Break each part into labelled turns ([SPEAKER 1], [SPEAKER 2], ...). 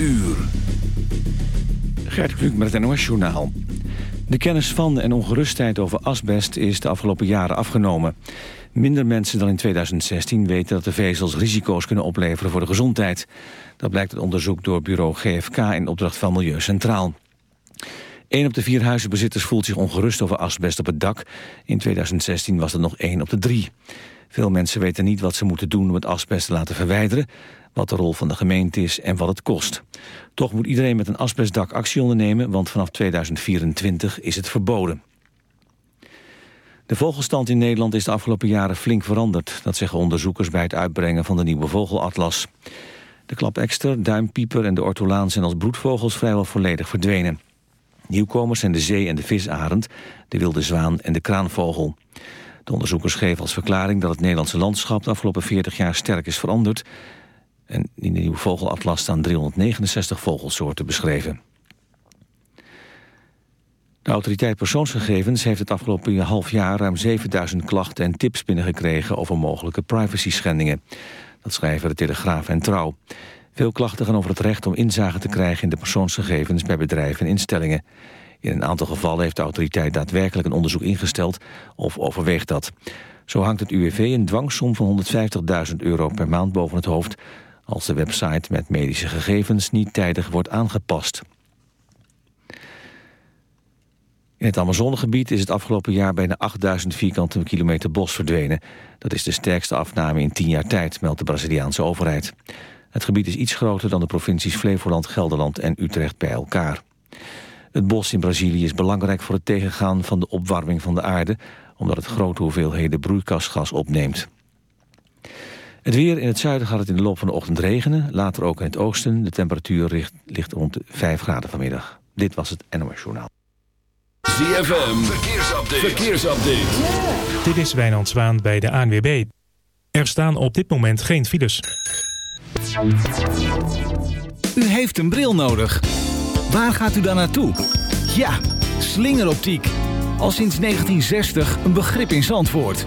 [SPEAKER 1] uur. Gert Kluk met het NOS Journaal. De kennis van en ongerustheid over asbest is de afgelopen jaren afgenomen. Minder mensen dan in 2016 weten dat de vezels risico's kunnen opleveren voor de gezondheid. Dat blijkt uit onderzoek door bureau GFK in opdracht van Milieu Centraal. Een op de vier huizenbezitters voelt zich ongerust over asbest op het dak. In 2016 was het nog één op de drie. Veel mensen weten niet wat ze moeten doen om het asbest te laten verwijderen wat de rol van de gemeente is en wat het kost. Toch moet iedereen met een asbestdak actie ondernemen... want vanaf 2024 is het verboden. De vogelstand in Nederland is de afgelopen jaren flink veranderd. Dat zeggen onderzoekers bij het uitbrengen van de nieuwe vogelatlas. De klapekster, duimpieper en de ortolaan zijn als broedvogels vrijwel volledig verdwenen. Nieuwkomers zijn de zee- en de visarend, de wilde zwaan en de kraanvogel. De onderzoekers geven als verklaring dat het Nederlandse landschap de afgelopen 40 jaar sterk is veranderd en in de nieuwe vogelatlas staan 369 vogelsoorten beschreven. De autoriteit persoonsgegevens heeft het afgelopen half jaar ruim 7000 klachten en tips binnengekregen over mogelijke privacy-schendingen. Dat schrijven de Telegraaf en Trouw. Veel klachten gaan over het recht om inzage te krijgen in de persoonsgegevens bij bedrijven en instellingen. In een aantal gevallen heeft de autoriteit daadwerkelijk een onderzoek ingesteld of overweegt dat. Zo hangt het UWV een dwangsom van 150.000 euro per maand boven het hoofd als de website met medische gegevens niet tijdig wordt aangepast. In het Amazonegebied is het afgelopen jaar bijna 8000 vierkante kilometer bos verdwenen. Dat is de sterkste afname in tien jaar tijd, meldt de Braziliaanse overheid. Het gebied is iets groter dan de provincies Flevoland, Gelderland en Utrecht bij elkaar. Het bos in Brazilië is belangrijk voor het tegengaan van de opwarming van de aarde... omdat het grote hoeveelheden broeikasgas opneemt. Het weer in het zuiden gaat het in de loop van de ochtend regenen. Later ook in het oosten. De temperatuur ligt, rond de 5 graden vanmiddag. Dit was het NOS Journaal.
[SPEAKER 2] ZFM, verkeersupdate. verkeersupdate.
[SPEAKER 3] Dit is Wijnand Zwaan bij de ANWB. Er staan op dit moment geen files.
[SPEAKER 4] U heeft een bril nodig. Waar gaat u dan naartoe? Ja, slingeroptiek. Al sinds 1960 een begrip in Zandvoort.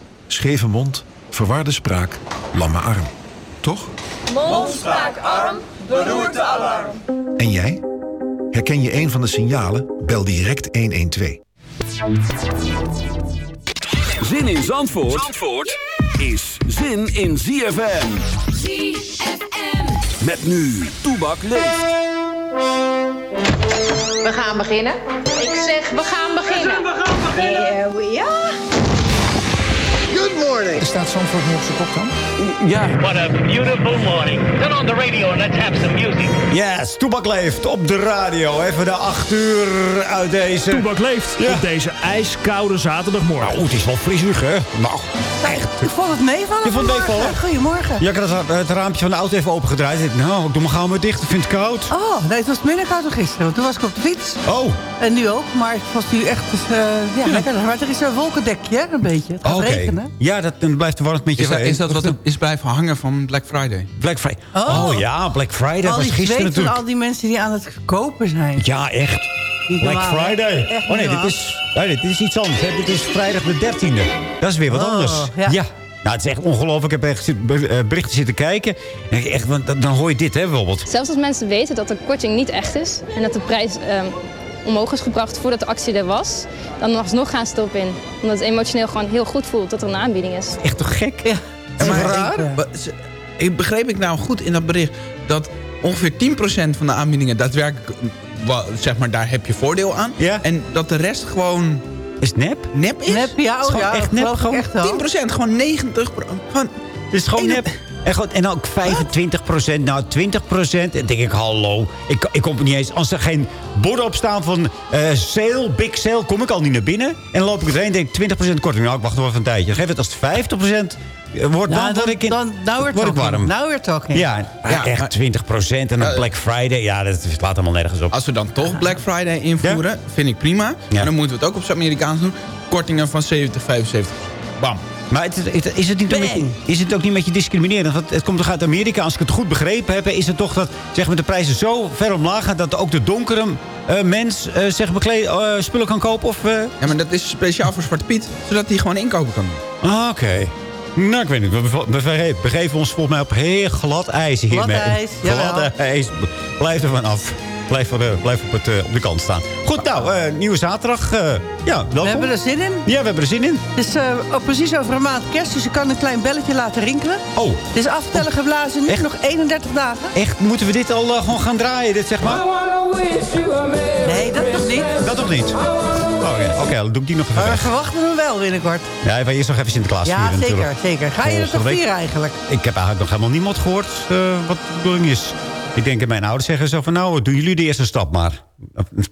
[SPEAKER 5] Scheve mond, verwarde spraak, lamme arm. Toch?
[SPEAKER 6] Mond, spraak, arm, beroerte, alarm.
[SPEAKER 5] En jij? Herken je een van de signalen? Bel direct 112.
[SPEAKER 2] Zin in Zandvoort, Zandvoort is zin in ZFM.
[SPEAKER 6] ZFM.
[SPEAKER 2] Met nu, Toebak leeft.
[SPEAKER 7] We gaan beginnen. Ik zeg, we gaan beginnen.
[SPEAKER 6] We gaan beginnen.
[SPEAKER 7] Here we are. Friday.
[SPEAKER 8] Staat Zandvoort nu op zijn kop dan?
[SPEAKER 9] Ja. What a beautiful morning. Turn on the radio and let's have some music.
[SPEAKER 10] Yes, Toebak leeft op de radio. Even de 8 uur uit deze...
[SPEAKER 11] Toebak leeft op deze ijskoude zaterdagmorgen.
[SPEAKER 10] Nou, het is wel frisig, hè? Nou, echt.
[SPEAKER 12] Ik vond het meevallen
[SPEAKER 10] Je vond het meevallen?
[SPEAKER 12] Goedemorgen.
[SPEAKER 10] Ja, ik had het, het raampje van de auto even opengedraaid. Nou, ik doe mijn gauw maar dicht. Ik vind het koud.
[SPEAKER 12] Oh, nee, het was minder koud dan gisteren. Want toen was ik op de fiets.
[SPEAKER 10] Oh.
[SPEAKER 12] En nu ook. Maar het was nu echt uh, ja, lekker. Maar er is een wolkendekje, hè, een beetje. Het gaat
[SPEAKER 10] Oké.
[SPEAKER 12] regenen.
[SPEAKER 10] Ja, dat dan blijft de warmte met je
[SPEAKER 13] Is dat, is dat wat er is blijven hangen van Black Friday?
[SPEAKER 10] Black Friday.
[SPEAKER 12] Oh.
[SPEAKER 10] Oh, ja, Black Friday
[SPEAKER 12] al
[SPEAKER 10] was gisteren natuurlijk.
[SPEAKER 12] al die mensen die aan het kopen zijn.
[SPEAKER 10] Ja, echt.
[SPEAKER 12] Niet
[SPEAKER 10] Black? Friday.
[SPEAKER 12] Echt
[SPEAKER 10] oh nee, dit is, nee, dit is iets anders. Hè. Dit is vrijdag de 13e. Dat is weer wat
[SPEAKER 12] Oh,
[SPEAKER 10] anders.
[SPEAKER 12] ja.
[SPEAKER 10] Nou, het is echt ongelooflijk. Ik heb echt eh, berichten zitten kijken. En echt, want dan dan hoor je dit, hè, bijvoorbeeld.
[SPEAKER 14] Zelfs als mensen weten dat de korting niet echt is en dat de prijs ehm, omhoog is gebracht voordat de actie er was, dan alsnog gaan ze erop in. Omdat het emotioneel gewoon heel goed voelt dat er een aanbieding is.
[SPEAKER 10] Echt toch gek?
[SPEAKER 12] Ja.
[SPEAKER 13] Maar
[SPEAKER 12] raar?
[SPEAKER 13] Ik, begreep ik nou goed in dat bericht dat ongeveer 10% van de aanbiedingen daadwerkelijk, zeg maar, daar heb je voordeel aan.
[SPEAKER 10] Ja.
[SPEAKER 13] En dat de rest gewoon
[SPEAKER 10] Is nep?
[SPEAKER 13] nep is.
[SPEAKER 12] Nep, ja,
[SPEAKER 10] is gewoon
[SPEAKER 12] ja,
[SPEAKER 10] echt nep, gewoon
[SPEAKER 12] echt wel.
[SPEAKER 13] 10%, gewoon 90 Gewoon,
[SPEAKER 10] Het is gewoon nep. En, gewoon, en ook 25% nou 20% En dan denk ik, hallo. Ik, ik kom er niet eens. Als er geen borden op staan van eh, sale, big sale, kom ik al niet naar binnen. En dan loop ik erheen en denk ik 20% korting. Nou, ik wacht nog even een tijdje. Geef het als het 50 wordt,
[SPEAKER 12] Ja,
[SPEAKER 10] dan word ik, in,
[SPEAKER 12] dan, nou
[SPEAKER 10] ik warm.
[SPEAKER 12] Nou weer talking.
[SPEAKER 10] Ja,
[SPEAKER 13] Ja,
[SPEAKER 10] echt
[SPEAKER 13] maar-
[SPEAKER 10] 20% en dan Black Friday. Ja, dat slaat allemaal nergens op.
[SPEAKER 13] als we dan toch Black Friday invoeren, vind ik prima.
[SPEAKER 10] Ja.
[SPEAKER 13] En dan moeten we het ook op zijn Amerikaans doen. Kortingen van 70, 75. Bam.
[SPEAKER 10] Maar het, het- is, het niet beetje, is het ook niet een beetje discriminerend? Want het komt toch uit Amerika. Als ik het goed begrepen heb, is het toch dat zeg maar, de prijzen zo ver omlaag gaan... dat ook de donkere eh, mens eh, zeg, bekleed, eh, spullen kan kopen? Of, eh?
[SPEAKER 13] Ja, maar dat is speciaal voor Zwarte Piet, zodat hij gewoon inkopen kan doen.
[SPEAKER 10] Ah, Oké. Nou, ik weet niet. We, begeven ons volgens mij op heel glad ijs hiermee.
[SPEAKER 12] Glad ijs.
[SPEAKER 10] Glad ijs. Blijf er van af. Blijf, eh, blijf op, het, eh, op de kant staan. Goed, nou, eh, nieuwe zaterdag. eh, ja, welkom.
[SPEAKER 12] We hebben er zin in.
[SPEAKER 10] Ja, we hebben er zin in.
[SPEAKER 12] Het is oh, precies over een maand kerst, dus je kan een klein belletje laten rinkelen.
[SPEAKER 10] Oh,
[SPEAKER 12] Het is aftellen geblazen, nu
[SPEAKER 10] Echt?
[SPEAKER 12] nog 31 dagen.
[SPEAKER 10] echt? Moeten we dit al gewoon gaan draaien, dit zeg maar?
[SPEAKER 12] Nee, dat nog niet.
[SPEAKER 10] Dat toch niet? Oh, Oké, Oké, dan doe ik die nog even
[SPEAKER 12] Maar we
[SPEAKER 10] weg.
[SPEAKER 12] verwachten hem wel binnenkort.
[SPEAKER 10] Ja, even eerst nog even Sinterklaas
[SPEAKER 12] Ja,
[SPEAKER 10] vieren
[SPEAKER 12] zeker,
[SPEAKER 10] natuurlijk.
[SPEAKER 12] zeker. Ga je er toch vieren eigenlijk?
[SPEAKER 10] Ik heb eigenlijk nog helemaal niemand gehoord eh, wat de bedoeling is. Ik denk dat mijn ouders zeggen zo van... nou, doen jullie de eerste stap maar.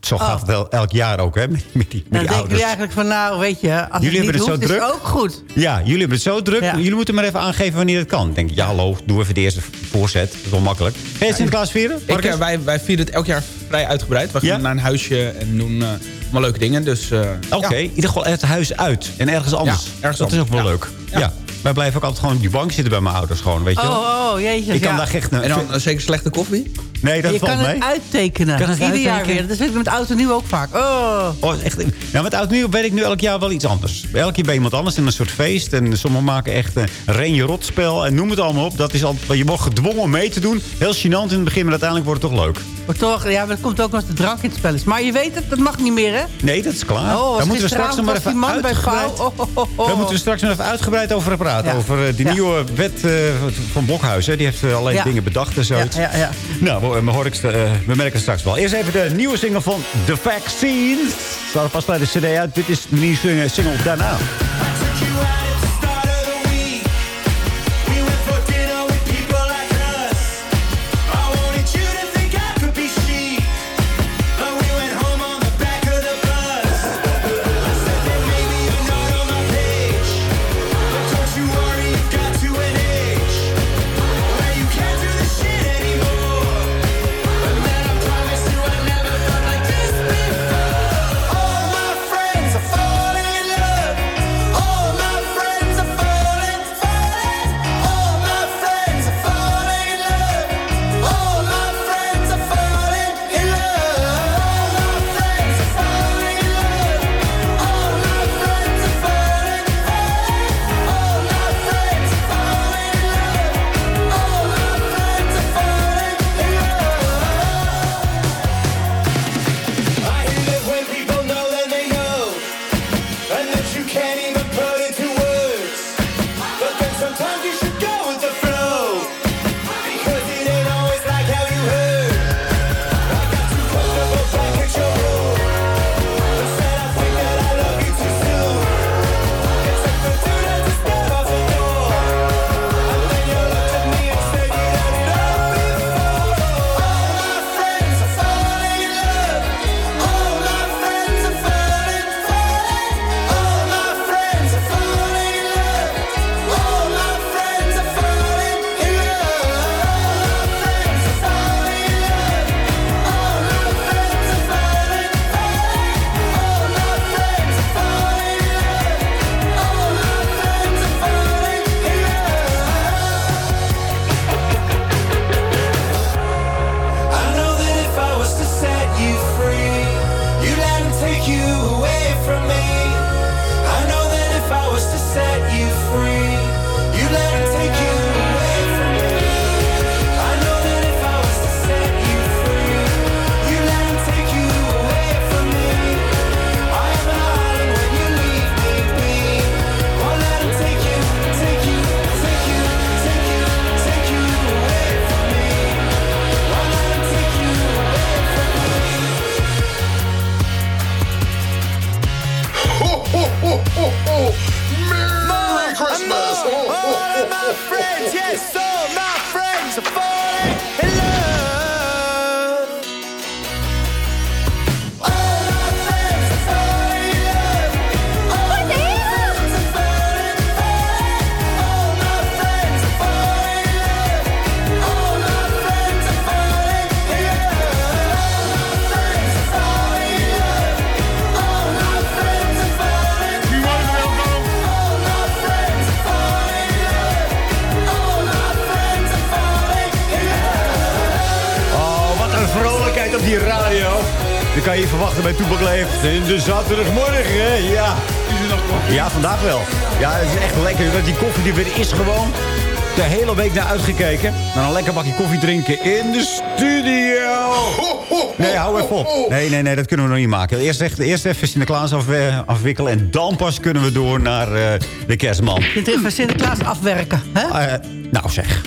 [SPEAKER 10] Zo
[SPEAKER 12] Oh.
[SPEAKER 10] gaat het wel elk jaar ook, hè, met, met die, met
[SPEAKER 12] Dan
[SPEAKER 10] die
[SPEAKER 12] denken jullie
[SPEAKER 10] ouders.
[SPEAKER 12] eigenlijk van, nou, weet je, als
[SPEAKER 10] Jullie
[SPEAKER 12] het
[SPEAKER 10] hebben
[SPEAKER 12] niet
[SPEAKER 10] het zo
[SPEAKER 12] hoeft,
[SPEAKER 10] druk.
[SPEAKER 12] is het ook goed.
[SPEAKER 10] Ja, jullie hebben het zo druk.
[SPEAKER 12] Ja.
[SPEAKER 10] Jullie moeten maar even aangeven wanneer het kan. Ik denk, ja, hallo, doe even de eerste voorzet. Dat is wel makkelijk. Ga je Sinterklaas vieren?
[SPEAKER 13] Ik, eh, wij, wij vieren het elk jaar vrij uitgebreid. We gaan
[SPEAKER 10] Ja?
[SPEAKER 13] naar een huisje en doen eh allemaal leuke dingen. Dus, eh,
[SPEAKER 10] Oké,
[SPEAKER 13] ja.
[SPEAKER 10] in ieder geval het huis uit. En ergens anders.
[SPEAKER 13] Ja, ergens
[SPEAKER 10] dat is ook wel leuk.
[SPEAKER 13] Ja.
[SPEAKER 10] Wij blijven ook altijd gewoon op die bank zitten bij mijn ouders. Gewoon, weet je wel.
[SPEAKER 12] Oh, oh, jeetje.
[SPEAKER 10] Ik kan
[SPEAKER 12] ja.
[SPEAKER 10] daar echt...
[SPEAKER 13] En dan eh, zeker slechte koffie.
[SPEAKER 10] Nee, dat
[SPEAKER 12] je
[SPEAKER 10] valt
[SPEAKER 12] kan
[SPEAKER 10] mee.
[SPEAKER 12] het uittekenen.
[SPEAKER 10] Kan het
[SPEAKER 12] Ieder jaar
[SPEAKER 10] uittekenen?
[SPEAKER 12] weer. Dat vind ik met auto nu ook vaak. Oh.
[SPEAKER 10] Oh, echt, ja, met oud nieuw weet ik nu elk jaar wel iets anders. Elke keer bij iemand anders in een soort feest. En sommigen maken echt een renje rotspel. En noem het allemaal op. Dat is al, je wordt gedwongen om mee te doen. Heel gênant in het begin, maar uiteindelijk wordt het toch leuk.
[SPEAKER 12] Maar toch, ja, maar het komt ook als de drank in het spel is. Maar je weet het, dat mag niet meer, hè?
[SPEAKER 10] Nee, dat is klaar.
[SPEAKER 12] Oh,
[SPEAKER 10] Daar moeten we straks nog maar even
[SPEAKER 12] man bij
[SPEAKER 10] uitgebreid...
[SPEAKER 12] Oh, oh, oh, oh.
[SPEAKER 10] Daar moeten we straks nog even uitgebreid over praten.
[SPEAKER 12] Ja.
[SPEAKER 10] Over eh, die
[SPEAKER 12] Ja.
[SPEAKER 10] nieuwe wet eh, van Blokhuis. Hè. Die heeft eh, allerlei
[SPEAKER 12] Ja.
[SPEAKER 10] dingen bedacht en zoiets.
[SPEAKER 12] Ja, ja, ja.
[SPEAKER 10] Nou, we, we hoor ik, eh, we merken straks wel. Eerst even de nieuwe single van The Vaccine. Staat pas bij de cd uit. Dit is de nieuwe single daarna. Dan kan je verwachten bij Toepak Leeft. In de zaterdagmorgen, hè? Ja. Ja, vandaag wel. Ja, het is echt lekker. Die koffie die weer is gewoon de hele week naar uitgekeken. Dan een lekker bakje koffie drinken in de studio. Nee, hou even op. Nee, nee, nee, dat kunnen we nog niet maken. Eerst, echt, eerst even Sinterklaas af, afwikkelen. En dan pas kunnen we door naar eh, de kerstman.
[SPEAKER 12] Je kunt even Sinterklaas afwerken, hè?
[SPEAKER 10] Eh, nou zeg.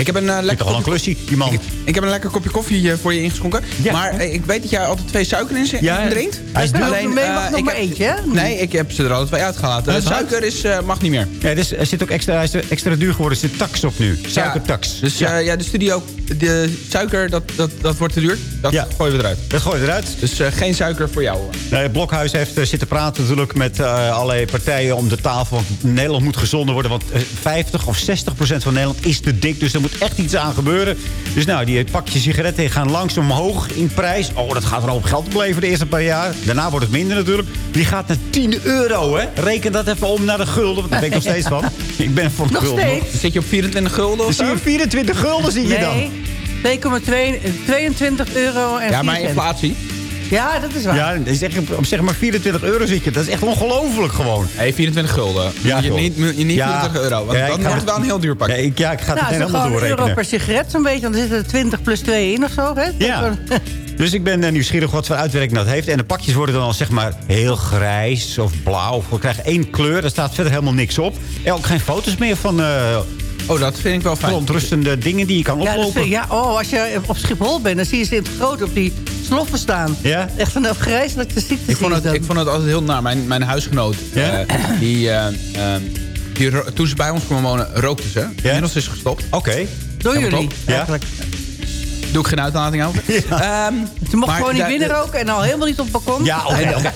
[SPEAKER 13] Ik heb een uh, lekker
[SPEAKER 10] een klusje, die man.
[SPEAKER 13] Ik, ik, heb een lekker kopje koffie uh, voor je ingeschonken.
[SPEAKER 10] Ja.
[SPEAKER 13] Maar uh, ik weet dat jij altijd twee suiker in,
[SPEAKER 10] ja,
[SPEAKER 13] in drinkt.
[SPEAKER 10] Hij is
[SPEAKER 12] Alleen, mee mag nog maar eentje, hè?
[SPEAKER 13] Nee, ik heb ze er altijd twee uitgelaten. Suiker is, mag niet meer.
[SPEAKER 10] Ja, dus, er zit ook extra, hij is extra duur geworden. Er zit tax op nu. Suikertax.
[SPEAKER 13] Ja, dus ja. ja, de studio, de suiker, dat, dat, dat wordt te duur. Dat
[SPEAKER 10] ja.
[SPEAKER 13] gooien we eruit.
[SPEAKER 10] Dat gooien we eruit.
[SPEAKER 13] Dus geen suiker voor jou.
[SPEAKER 10] Nee, het Blokhuis heeft zitten praten natuurlijk met allerlei partijen om de tafel. Want Nederland moet gezonder worden. Want 50 of 60 procent van Nederland is te dik. Dus er moet echt iets aan gebeuren. Dus nou, die pakjes sigaretten gaan langzaam omhoog in prijs. Oh, dat gaat er al op geld opleveren de eerste paar jaar. Daarna wordt het minder natuurlijk. Die gaat naar 10 euro, hè. Reken dat even om naar de gulden. Want daar ben ik nog steeds van. Ik ben van
[SPEAKER 12] nog
[SPEAKER 10] gulden.
[SPEAKER 12] Steeds?
[SPEAKER 13] Zit je op 24 gulden of
[SPEAKER 10] zo? Zie je 24 gulden zie je
[SPEAKER 12] nee. dan? 2,22 euro en
[SPEAKER 13] Ja, maar inflatie.
[SPEAKER 12] Ja, dat is waar.
[SPEAKER 10] Ja, dat is echt, op zeg maar 24 euro zit je. Dat is echt ongelooflijk gewoon.
[SPEAKER 13] Hé, 24 gulden. Ja, je niet, niet 24 euro. Want
[SPEAKER 10] Ja,
[SPEAKER 13] dan wordt het wel een heel duur pakje.
[SPEAKER 10] Ja, ik, ja, ik ga het
[SPEAKER 12] Nou,
[SPEAKER 10] helemaal
[SPEAKER 12] gewoon een euro
[SPEAKER 10] doorrekenen.
[SPEAKER 12] per sigaret zo'n beetje. Want er zitten er 20 plus 2 in of zo, hè?
[SPEAKER 10] Ja. Dus ik ben eh, nieuwsgierig wat voor uitwerking dat heeft. En de pakjes worden dan al zeg maar heel grijs of blauw. We krijgen één kleur. Daar staat verder helemaal niks op. En ook geen foto's meer van eh
[SPEAKER 13] Oh, dat vind ik wel fijn.
[SPEAKER 10] verontrustende dingen die je kan
[SPEAKER 12] Ja,
[SPEAKER 10] oplopen.
[SPEAKER 12] vind- ja, oh, als je op Schiphol bent, dan zie je ze in het groot op die sloffen staan.
[SPEAKER 10] Ja?
[SPEAKER 12] Echt een afgrijzelijke ziekte.
[SPEAKER 13] Ik vond, het, ik vond het altijd heel naar. Mijn, mijn huisgenoot,
[SPEAKER 10] Ja?
[SPEAKER 13] eh, die, eh, eh, die ro- toen ze bij ons kwamen wonen, rookte ze. Inmiddels is ze gestopt.
[SPEAKER 10] Oké.
[SPEAKER 12] Door
[SPEAKER 13] Helemaal
[SPEAKER 12] jullie,
[SPEAKER 13] top.
[SPEAKER 12] eigenlijk.
[SPEAKER 13] Doe ik geen uitlating over. Ehm,
[SPEAKER 12] Ze mocht gewoon niet binnen roken en al helemaal niet op het balkon.
[SPEAKER 10] Ja.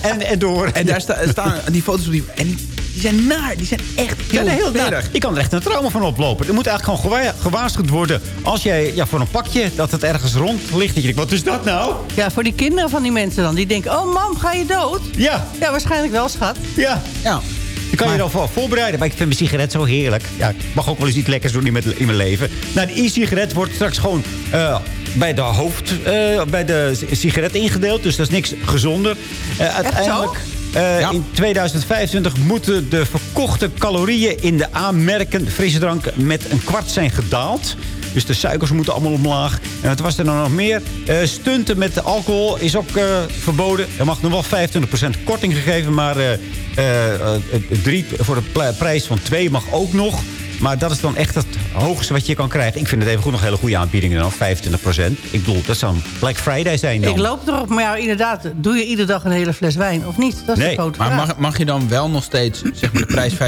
[SPEAKER 10] En, en door.
[SPEAKER 13] En daar sta- staan die foto's op die... En die, die zijn naar. Die zijn echt
[SPEAKER 10] Ja,
[SPEAKER 13] heel,
[SPEAKER 10] nee, heel naar. Je kan er echt een trauma van oplopen. Er moet eigenlijk gewoon gewa- gewaarschuwd worden. Als jij ja, voor een pakje dat het ergens rond ligt. Dat je denkt, wat is dat nou?
[SPEAKER 12] Ja, voor die kinderen van die mensen dan. Die denken, oh mam, ga je dood?
[SPEAKER 10] Ja,
[SPEAKER 12] Ja, waarschijnlijk wel, schat.
[SPEAKER 10] ja.
[SPEAKER 13] Ja.
[SPEAKER 10] Je kan je er al voor voorbereiden. Maar ik vind mijn sigaret zo heerlijk. Ja, ik mag ook wel eens iets lekkers doen in mijn, in mijn leven. Nou, de e-sigaret wordt straks gewoon eh, bij de hoofd... eh, bij de sigaret ingedeeld. Dus dat is niks gezonder. Eh, uiteindelijk... eh,
[SPEAKER 13] Ja.
[SPEAKER 10] In 2025 moeten de verkochte calorieën in de aanmerken frisdrank met een kwart zijn gedaald. Dus de suikers moeten allemaal omlaag. En wat was er dan nog meer? Eh, stunten met alcohol is ook eh, verboden. Er mag nog wel 25% korting gegeven, maar drie voor de prijs van twee mag ook nog. Maar dat is dan echt het hoogste wat je kan krijgen. Ik vind het even goed nog hele goede aanbiedingen dan, 25%. Ik bedoel, dat zou een Black Friday zijn dan.
[SPEAKER 12] Ik loop erop, maar ja, inderdaad, doe je iedere dag een hele fles wijn of niet? Dat is
[SPEAKER 10] Nee,
[SPEAKER 12] de grote
[SPEAKER 13] Maar mag, mag je dan wel nog steeds zeg maar, de prijs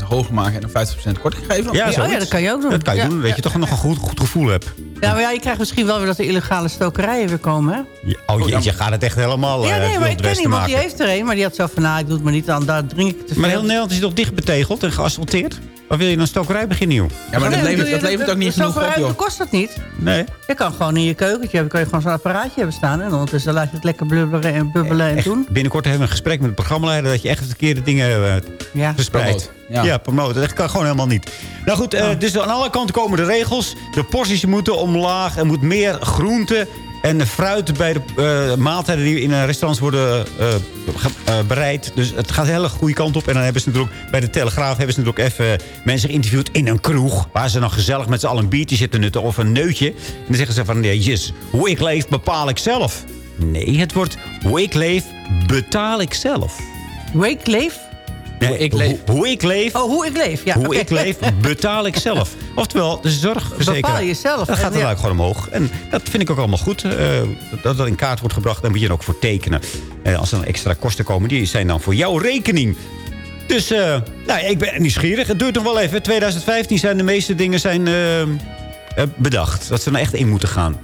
[SPEAKER 13] 25% hoger maken... en dan 50% korting geven?
[SPEAKER 10] Ja,
[SPEAKER 12] oh ja, dat kan je ook doen.
[SPEAKER 10] Dat kan je
[SPEAKER 12] Ja,
[SPEAKER 10] doen, weet
[SPEAKER 12] ja.
[SPEAKER 10] je toch nog een goed, goed gevoel hebt.
[SPEAKER 12] Ja, maar ja, je krijgt misschien wel weer dat de illegale stokerijen weer komen, hè?
[SPEAKER 10] Ja, Oh jee, je gaat het echt helemaal
[SPEAKER 12] Ja,
[SPEAKER 10] eh,
[SPEAKER 12] nee, maar ik ken iemand die heeft er een, maar die had zo van, nou, ik doe het maar niet aan, daar drink ik te veel.
[SPEAKER 10] Maar heel Nederland is toch dicht betegeld en geasfalteerd? Of wil je een stokerij beginnen, joh?
[SPEAKER 13] Ja, maar dat
[SPEAKER 12] Nee,
[SPEAKER 13] levert, dat levert ook niet genoeg op, joh.
[SPEAKER 12] kost dat niet.
[SPEAKER 10] Nee.
[SPEAKER 12] Je kan gewoon in je keukentje hebben, kan je gewoon zo'n apparaatje hebben staan. En ondertussen laat je het lekker blubberen en bubbelen en
[SPEAKER 10] Echt,
[SPEAKER 12] doen.
[SPEAKER 10] binnenkort hebben we een gesprek met de programmaleider... dat je echt de verkeerde dingen eh,
[SPEAKER 12] Ja.
[SPEAKER 10] verspreidt.
[SPEAKER 13] Ja.
[SPEAKER 10] Ja, promoten. Dat kan gewoon helemaal niet. Nou goed, eh, dus aan alle kanten komen de regels. De porties moeten omlaag. Er moet meer groente en fruit bij de eh, maaltijden... die in een restaurant worden eh, eh, bereid. Dus het gaat een hele goede kant op. En dan hebben ze natuurlijk bij de Telegraaf... hebben ze natuurlijk even mensen geïnterviewd in een kroeg... waar ze dan gezellig met z'n allen een biertje zitten nutten of een neutje. En dan zeggen ze van... nee, yes, hoe ik leef bepaal ik zelf. Nee, het wordt hoe ik leef betaal ik zelf.
[SPEAKER 12] Wake leef?
[SPEAKER 10] Nee,
[SPEAKER 13] Hoe ik leef.
[SPEAKER 10] Hoe, hoe ik leef,
[SPEAKER 12] Oh, hoe ik leef. Ja,
[SPEAKER 10] hoe ik leef, betaal ik zelf. Oftewel, de zorgverzekeraar.
[SPEAKER 12] Bepaal je zelf.
[SPEAKER 10] Dat gaat er
[SPEAKER 12] ja.
[SPEAKER 10] ook gewoon omhoog. En dat vind ik ook allemaal goed. eh, dat dat in kaart wordt gebracht, daar moet je er ook voor tekenen. En als er dan extra kosten komen, die zijn dan voor jouw rekening. Dus eh, nou, ja, ik ben nieuwsgierig. Het duurt nog wel even. 2015 zijn de meeste dingen zijn, eh, eh, bedacht. Dat ze er echt in moeten gaan.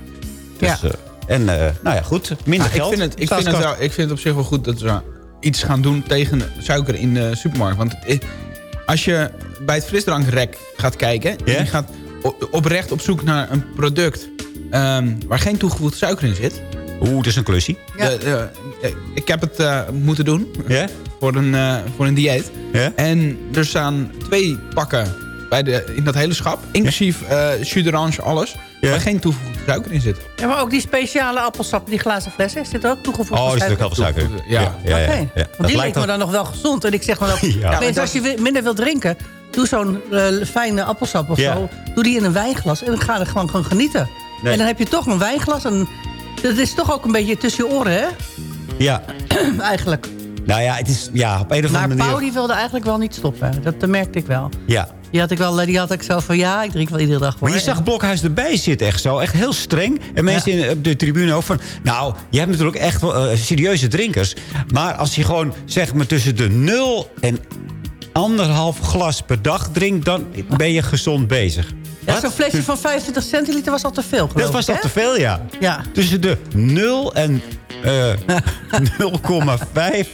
[SPEAKER 10] Dus,
[SPEAKER 12] Ja.
[SPEAKER 10] eh, en eh, nou ja, goed. Minder
[SPEAKER 13] Ah, ik,
[SPEAKER 10] geld.
[SPEAKER 13] vind het, ik, vind het wel, ik vind het op zich wel goed dat we iets gaan doen tegen suiker in de supermarkt. Want het- als je bij het frisdrankrek gaat kijken... en je gaat oprecht op zoek naar een product... ehm, waar geen toegevoegde suiker in zit...
[SPEAKER 10] Oeh, dat is een klusje.
[SPEAKER 12] Ja.
[SPEAKER 13] De- de- eh, ik heb het eh, moeten doen voor een, eh, voor een dieet. En er staan twee pakken bij de, in dat hele schap. Inclusief eh jus d'orange, alles. Waar geen toegevoegde suiker in zit.
[SPEAKER 12] Ja, maar ook die speciale appelsap, die glazen flessen, zit er ook toegevoegd
[SPEAKER 10] Oh, er zit ook heel veel suiker in.
[SPEAKER 13] Ja.
[SPEAKER 10] ja, ja, ja.
[SPEAKER 12] Oké.
[SPEAKER 10] ja.
[SPEAKER 12] Want die lijkt me dan nog wel gezond. En ik zeg maar ook,
[SPEAKER 10] Ja.
[SPEAKER 12] mensen, als je minder wilt drinken... doe zo'n eh, fijne appelsap of
[SPEAKER 10] Ja.
[SPEAKER 12] zo. Doe die in een wijnglas en dan ga je er gewoon, gewoon genieten.
[SPEAKER 10] Nee.
[SPEAKER 12] En dan heb je toch een wijnglas. En dat is toch ook een beetje tussen je oren, hè?
[SPEAKER 10] Ja.
[SPEAKER 12] Eigenlijk.
[SPEAKER 10] Nou ja, het is ja, op een of
[SPEAKER 12] Maar
[SPEAKER 10] andere
[SPEAKER 12] Pauw
[SPEAKER 10] manier...
[SPEAKER 12] die wilde eigenlijk wel niet stoppen. Dat eh, merkte ik wel.
[SPEAKER 10] Ja.
[SPEAKER 12] Die had ik wel, die had ik zo van, ja, ik drink wel iedere dag.
[SPEAKER 10] Maar je zag Blokhuis erbij zitten, echt zo. Echt heel streng. En mensen in, op de tribune ook van... Nou, je hebt natuurlijk echt wel, eh, serieuze drinkers. Maar als je gewoon zeg maar tussen de 0 en anderhalf glas per dag drinkt... dan ben je gezond bezig.
[SPEAKER 12] Ja, zo'n flesje van 25 centiliter was al te veel, geloof
[SPEAKER 10] Dat was
[SPEAKER 12] ik,
[SPEAKER 10] al te veel, ja.
[SPEAKER 12] Ja.
[SPEAKER 10] Tussen de 0 en eh 0,5.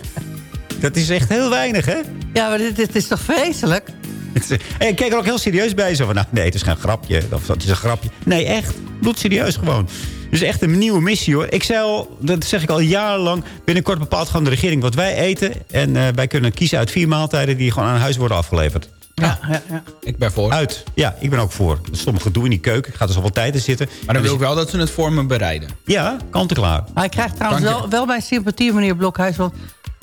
[SPEAKER 10] Dat is echt heel weinig, hè?
[SPEAKER 12] Ja, maar dit, dit is toch vreselijk?
[SPEAKER 10] En ik keek er ook heel serieus bij. Zo van, nou, nee, het is geen grapje. Of het is een grapje. Nee, echt. Bloedserieus gewoon. Dus echt een nieuwe missie, hoor. Ik zei al, dat zeg ik al jarenlang... binnenkort bepaalt gewoon de regering wat wij eten. En eh, wij kunnen kiezen uit vier maaltijden... die gewoon aan huis worden afgeleverd.
[SPEAKER 12] Ja, ja, ja.
[SPEAKER 13] Ik ben voor.
[SPEAKER 10] Uit. Ja, ik ben ook voor. Stom gedoe in die keuken. Ik ga dus al wat tijd in zitten.
[SPEAKER 13] Maar dan wil ik wel dat ze het voor me bereiden.
[SPEAKER 10] Ja, kant en klaar.
[SPEAKER 12] Hij krijgt trouwens wel, wel mijn sympathie, meneer Blokhuis. Want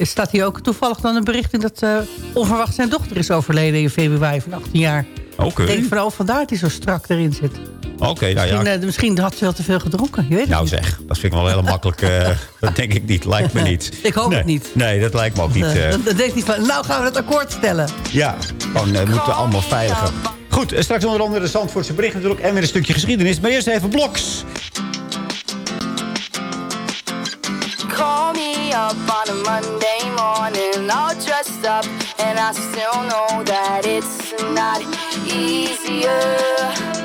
[SPEAKER 12] er staat hier ook toevallig dan een bericht in... dat eh, onverwacht zijn dochter is overleden in februari van 18 jaar.
[SPEAKER 10] Oké.
[SPEAKER 12] Ik denk oh, vandaar dat hij zo strak erin zit.
[SPEAKER 10] Oké, nou ja.
[SPEAKER 12] Misschien, eh, misschien had ze wel te veel gedronken, je weet het
[SPEAKER 10] Nou
[SPEAKER 12] niet.
[SPEAKER 10] zeg, dat vind ik wel heel makkelijk. eh, dat denk ik niet, lijkt me niet.
[SPEAKER 12] Ik hoop
[SPEAKER 10] nee.
[SPEAKER 12] het niet.
[SPEAKER 10] Nee, dat lijkt me ook niet.
[SPEAKER 12] Dan- dan denkt hij van, nou gaan we het akkoord stellen.
[SPEAKER 10] ja, gewoon moeten we allemaal veiliger. Goed, straks onder andere de Zandvoortse bericht natuurlijk. En weer een stukje geschiedenis. Maar eerst even bloks.
[SPEAKER 7] Up on a Monday morning, all dressed up, and I still know that it's not easier.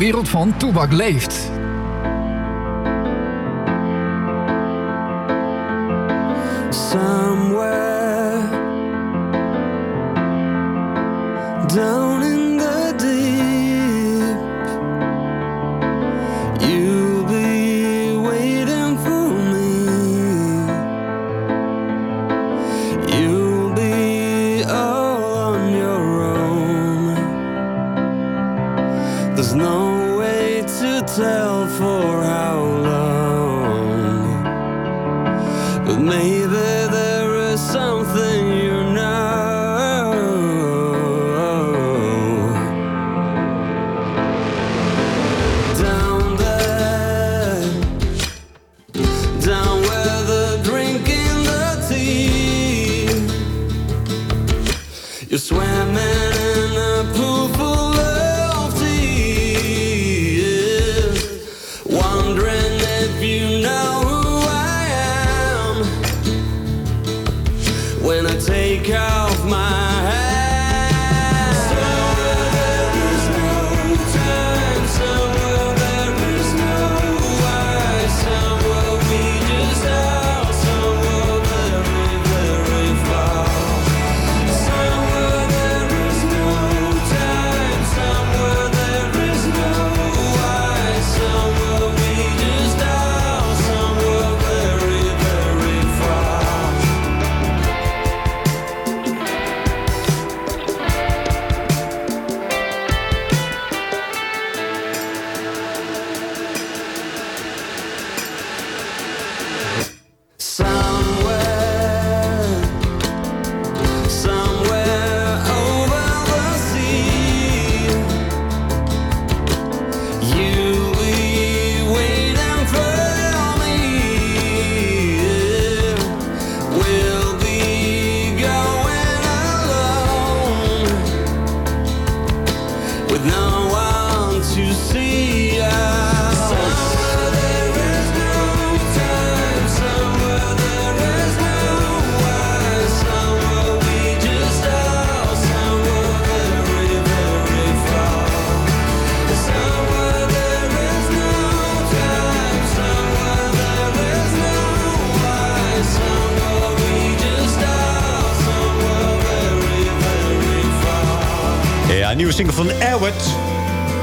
[SPEAKER 8] Wereld van Toebak leeft.
[SPEAKER 15] You're swimming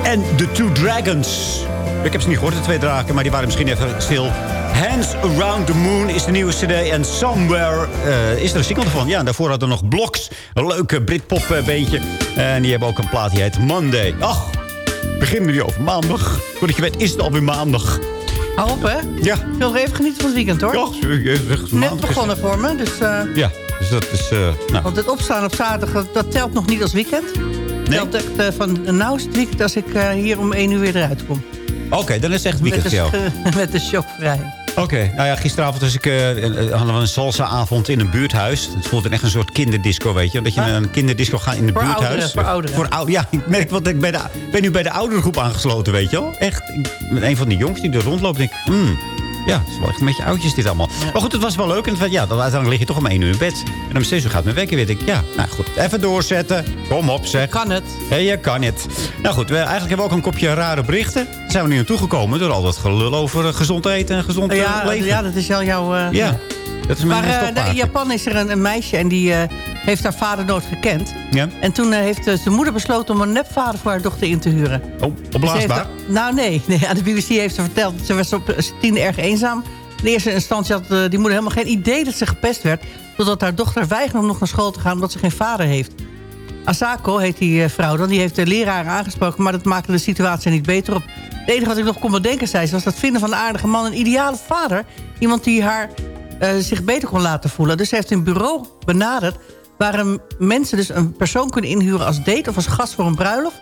[SPEAKER 10] en The Two Dragons. Ik heb ze niet gehoord, de twee draken, maar die waren misschien even stil. Hands Around the Moon is de nieuwe cd. En Somewhere eh, is er een single van. Ja, en daarvoor hadden we nog Blocks. Een leuke Britpop eh, beentje. En die hebben ook een plaat die heet Monday. Ach, beginnen we nu over maandag. Voordat je weet is het alweer maandag.
[SPEAKER 12] Hou op, hè?
[SPEAKER 10] Ja.
[SPEAKER 12] Ik wil nog even genieten van het weekend, hoor.
[SPEAKER 10] Ja,
[SPEAKER 12] Net begonnen voor me, dus... eh,
[SPEAKER 10] Ja, dus dat is... nou.
[SPEAKER 12] Want het opstaan op zaterdag, dat telt nog niet als weekend. Telt echt eh, van nou weekend als ik eh, hier om 1 uur weer eruit kom.
[SPEAKER 10] Oké, dan is het echt weekend
[SPEAKER 12] met de, met de.
[SPEAKER 10] Oké, nou ja, gisteravond was ik, eh, hadden we een salsa-avond in een buurthuis. Het voelt echt een soort kinderdisco, weet je. Dat je naar een kinderdisco gaat in een buurthuis.
[SPEAKER 12] ouderen, voor ouderen.
[SPEAKER 10] Voor ou- ja, ik merk wat ik de, ben nu bij de ouderengroep aangesloten, weet je wel. Echt, ik ben een van die jongens die er rondloopt. denk ik, hmm, ja, het is wel echt een beetje oudjes dit allemaal. Maar goed, het was wel leuk. En ja, dan uiteindelijk lig je toch om één uur in bed. En om zes uur gaat mijn wekker weer. Denk ik, ja, nou goed, even doorzetten. Kom op, zeg.
[SPEAKER 12] Kan het.
[SPEAKER 10] Ja, je kan het. Nou goed, we, eigenlijk hebben we ook een kopje rare berichten. Daar zijn we nu naartoe gekomen door al dat gelul over eh, gezond eten en gezond eh,
[SPEAKER 12] Ja,
[SPEAKER 10] leven.
[SPEAKER 12] ja, dat is wel jouw... eh,
[SPEAKER 10] Ja, dat is mijn
[SPEAKER 12] Maar eh, in Japan is er een, een meisje en die eh, heeft haar vader nooit gekend.
[SPEAKER 10] Ja.
[SPEAKER 12] En toen eh, heeft zijn moeder besloten om een nepvader voor haar dochter in te huren.
[SPEAKER 10] Oh,
[SPEAKER 12] heeft
[SPEAKER 10] opblaasbaar.
[SPEAKER 12] nou nee, nee, aan de BBC heeft ze verteld... ze was op tiende erg eenzaam. In eerste instantie had die moeder helemaal geen idee dat ze gepest werd... totdat haar dochter weigerde om nog naar school te gaan... omdat ze geen vader heeft. Asako heet die vrouw dan, die heeft de leraar aangesproken... maar dat maakte de situatie niet beter op. Het enige wat ik nog kon bedenken, zei ze... was dat vinden van een aardige man een ideale vader. Iemand die haar eh, zich beter kon laten voelen. Dus ze heeft een bureau benaderd... waar een- mensen dus een persoon kunnen inhuren als date... of als gast voor een bruiloft.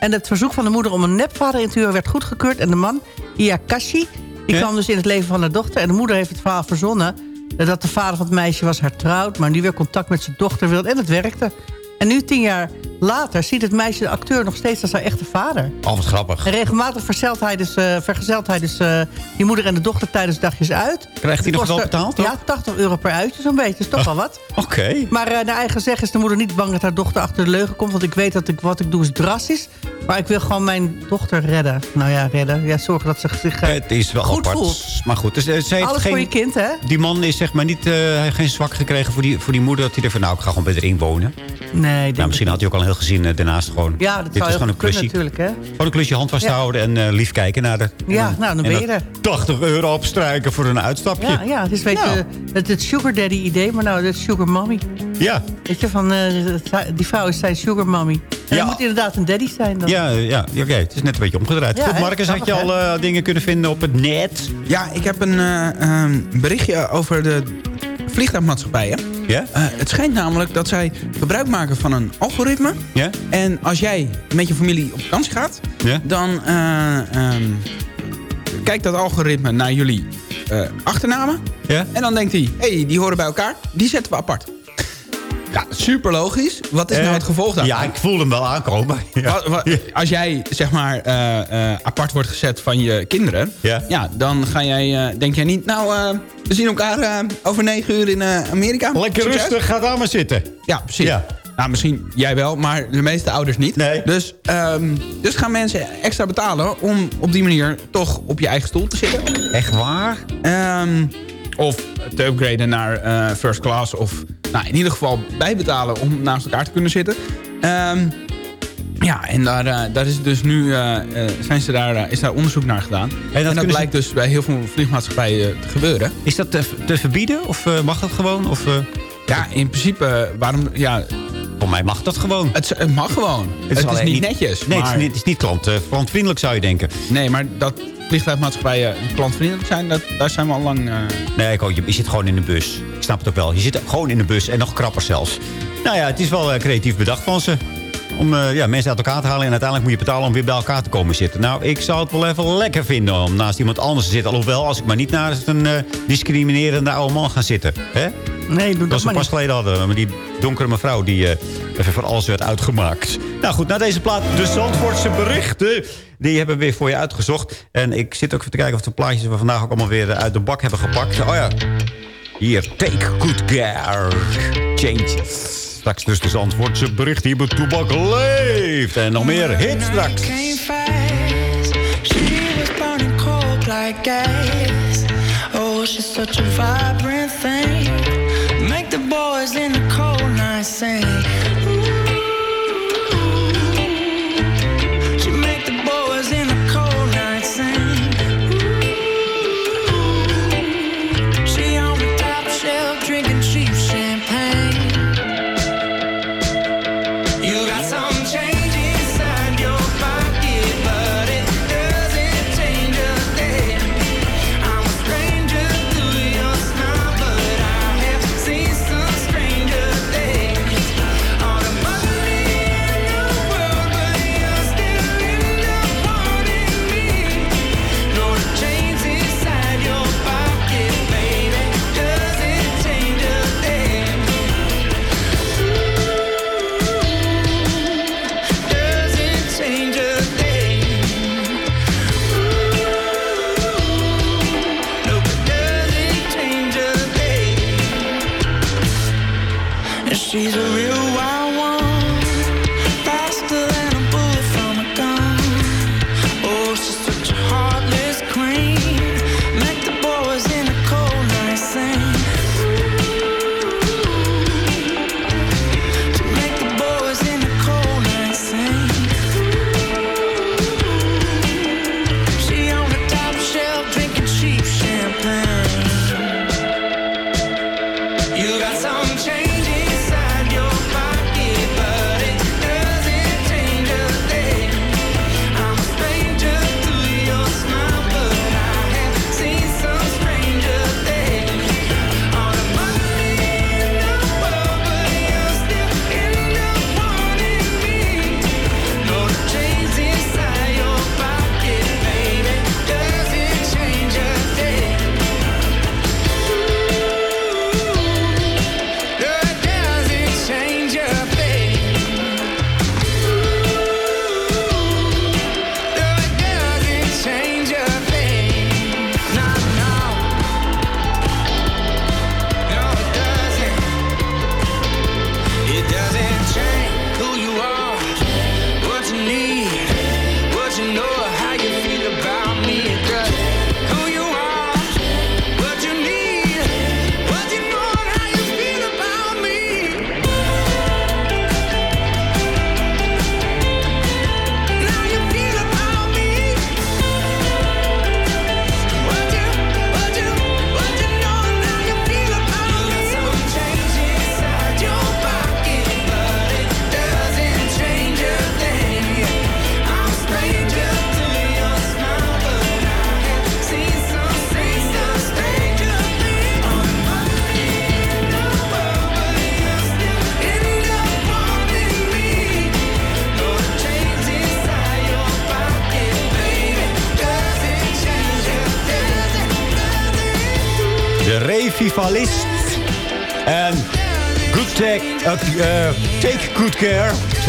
[SPEAKER 12] En het verzoek van de moeder om een nepvader in te huren werd goedgekeurd. En de man, Iakashi, die kwam dus in het leven van haar dochter. En de moeder heeft het verhaal verzonnen... dat de vader van het meisje was hertrouwd... maar nu weer contact met zijn dochter wilde. En het werkte. En nu, tien jaar later ziet het meisje de acteur nog steeds als haar echte vader.
[SPEAKER 10] Oh, wat grappig.
[SPEAKER 12] En regelmatig verzelt hij dus, eh, vergezelt hij dus eh, die moeder en de dochter tijdens dagjes uit.
[SPEAKER 10] Krijgt hij nog wel betaald?
[SPEAKER 12] Ja, 80 euro per uitje zo'n beetje. Dat is toch wel wat.
[SPEAKER 10] Oké.
[SPEAKER 12] Maar eh, naar eigen zeggen is de moeder niet bang dat haar dochter achter de leugen komt. Want ik weet dat ik, wat ik doe is drastisch. Maar ik wil gewoon mijn dochter redden. Nou ja, redden. Ja, zorgen dat ze zich
[SPEAKER 10] Het is wel
[SPEAKER 12] goed
[SPEAKER 10] apart.
[SPEAKER 12] voelt.
[SPEAKER 10] Maar goed, dus, ze heeft
[SPEAKER 12] Alles
[SPEAKER 10] geen,
[SPEAKER 12] voor je kind, hè?
[SPEAKER 10] Die man is zeg maar niet, heeft geen zwak gekregen voor die, voor die moeder. Dat hij er van, nou, ik ga gewoon bij erin wonen.
[SPEAKER 12] Nee,
[SPEAKER 10] Nou, misschien had hij ook al een heel gezin eh, daarnaast gewoon.
[SPEAKER 12] Ja, dat
[SPEAKER 10] Dit
[SPEAKER 12] heel
[SPEAKER 10] gewoon een klusje.
[SPEAKER 12] natuurlijk, hè?
[SPEAKER 10] Gewoon een klusje hand vast
[SPEAKER 12] Ja.
[SPEAKER 10] houden en eh, lief kijken naar de...
[SPEAKER 12] Ja,
[SPEAKER 10] en
[SPEAKER 12] nou, dan
[SPEAKER 10] en
[SPEAKER 12] ben je er.
[SPEAKER 10] 80 euro opstrijken voor een uitstapje.
[SPEAKER 12] Ja, ja, het is weet
[SPEAKER 10] Nou.
[SPEAKER 12] je, het, het sugar daddy idee, maar nou, het sugar mommy.
[SPEAKER 10] Ja.
[SPEAKER 12] Weet je, van, eh, die vrouw is zijn sugar mommy. En
[SPEAKER 10] Ja.
[SPEAKER 12] dat moet inderdaad een daddy zijn dan.
[SPEAKER 10] Ja, ja, ja, oké. Het is net een beetje omgedraaid.
[SPEAKER 12] Ja,
[SPEAKER 10] Goed? Marcus, had je al eh, dingen kunnen vinden op het net?
[SPEAKER 13] Ja, ik heb een eh, ehm, berichtje over de vliegtuigmaatschappijen.
[SPEAKER 10] Ja?
[SPEAKER 13] Eh, het schijnt namelijk dat zij gebruik maken van een algoritme.
[SPEAKER 10] Ja?
[SPEAKER 13] En als jij met je familie op vakantie gaat... Dan eh, ehm, kijkt dat algoritme naar jullie eh, achternamen.
[SPEAKER 10] Ja?
[SPEAKER 13] En dan denkt hij, hé, hey, die horen bij elkaar. Die zetten we apart. Ja, super logisch. Wat is nou het gevolg daarvan?
[SPEAKER 10] Ja, ik voelde hem wel aankomen.
[SPEAKER 13] Wat- wat- als jij zeg maar eh, eh, apart wordt gezet van je kinderen,
[SPEAKER 10] Ja.
[SPEAKER 13] dan ga jij, eh, denk jij niet, nou, eh, we zien elkaar eh, over negen uur in eh, Amerika.
[SPEAKER 10] Lekker
[SPEAKER 13] Succes.
[SPEAKER 10] rustig, ga daar maar zitten.
[SPEAKER 13] Ja, precies.
[SPEAKER 10] Ja.
[SPEAKER 13] Nou, misschien jij wel, maar de meeste ouders niet.
[SPEAKER 10] Nee.
[SPEAKER 13] Dus, ehm, dus gaan mensen extra betalen om op die manier toch op je eigen stoel te zitten.
[SPEAKER 10] Echt waar?
[SPEAKER 13] Ehm, of te upgraden naar eh, first class. Of nou, in ieder geval bijbetalen om naast elkaar te kunnen zitten. Ehm, ja, en daar, eh, daar is dus nu eh, eh, zijn ze daar, is daar onderzoek naar gedaan. En dat, blijkt dus bij heel veel vliegmaatschappijen te gebeuren.
[SPEAKER 10] Is dat te, te verbieden? Of mag dat gewoon? Of,
[SPEAKER 13] Ja, in principe, waarom... Ja,
[SPEAKER 10] voor mij mag dat gewoon.
[SPEAKER 13] het, het mag gewoon. Het is, niet netjes.
[SPEAKER 10] Nee,
[SPEAKER 13] maar,
[SPEAKER 10] het is niet, het is niet klant, eh, klantvriendelijk zou je denken.
[SPEAKER 13] Nee, maar dat vliegtuigmaatschappijen klantvriendelijk zijn, dat, daar zijn we al lang... eh,
[SPEAKER 10] Nee, ik je, je zit gewoon in de bus. Ik snap het ook wel. Je zit gewoon in de bus en nog krapper zelfs. Nou ja, het is wel eh, creatief bedacht van ze. Om ja, mensen uit elkaar te halen. En uiteindelijk moet je betalen om weer bij elkaar te komen zitten. Nou, ik zou het wel even lekker vinden om naast iemand anders te zitten. Alhoewel, als ik maar niet naast een discriminerende oude man ga zitten. Hè?
[SPEAKER 12] Nee, doe
[SPEAKER 10] Dat
[SPEAKER 12] dat
[SPEAKER 10] we
[SPEAKER 12] maar
[SPEAKER 10] pas
[SPEAKER 12] niet.
[SPEAKER 10] geleden hadden. Maar die donkere mevrouw die eh, even voor alles werd uitgemaakt. Nou goed, na deze plaat de Zandvoortse berichten. Die hebben we weer voor je uitgezocht. En ik zit ook even te kijken of de plaatjes we vandaag ook allemaal weer eh, uit de bak hebben gepakt. Oh ja, hier, take good care. Changes. Straks dus de Zandvoortse bericht hier bij Toebak leeft. En nog meer hits straks.
[SPEAKER 16] She was burning cold like gas. Oh, she's such a vibrant
[SPEAKER 10] afraid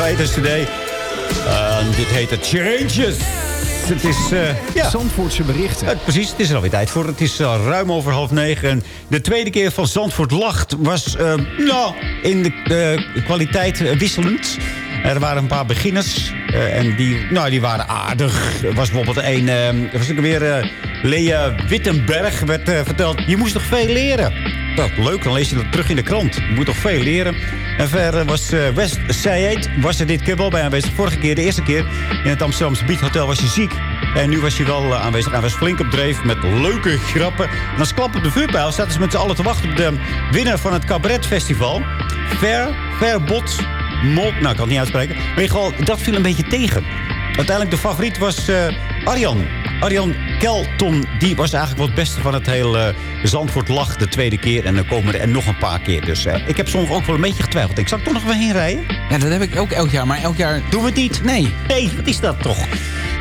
[SPEAKER 10] het today. En dit heet het Changes. Het is... eh ja.
[SPEAKER 17] Zandvoortse berichten.
[SPEAKER 10] Eh, precies, het is er alweer tijd voor. Het is al ruim over half negen. En de tweede keer van Zandvoort Lacht was eh, nou, in de de kwaliteit eh, wisselend. Er waren een paar beginners. eh, en die, nou, die waren aardig. Er was bijvoorbeeld een... eh, er was ook weer eh, Lea Wittenberg werd eh, verteld... je moest nog veel leren. Nou, leuk, dan lees je dat terug in de krant. Je moet nog veel leren. En verder was eh, West Sayed was er dit keer wel bij aanwezig. Vorige keer, de eerste keer, in het Amsterdamse Beat Hotel was je ziek. En nu was je wel eh, aanwezig. Hij was flink op dreef met leuke grappen. En als klap op de vuurpijl zaten ze met z'n allen te wachten... op de winnaar van het cabaretfestival. Ver, Verbot, Mot... Nou, ik kan het niet uitspreken. Maar in ieder geval, dat viel een beetje tegen. Uiteindelijk de favoriet was eh, Arjan. Arjan Kelton, die was eigenlijk wel het beste van het hele Zandvoort Lach de tweede keer. En dan komen er en nog een paar keer. Dus eh, ik heb soms ook wel een beetje getwijfeld. Ik zal toch nog wel heen rijden?
[SPEAKER 13] Ja, dat heb ik ook elk jaar. Maar elk jaar...
[SPEAKER 10] Doen we het niet?
[SPEAKER 13] Nee.
[SPEAKER 10] Nee, wat is dat toch?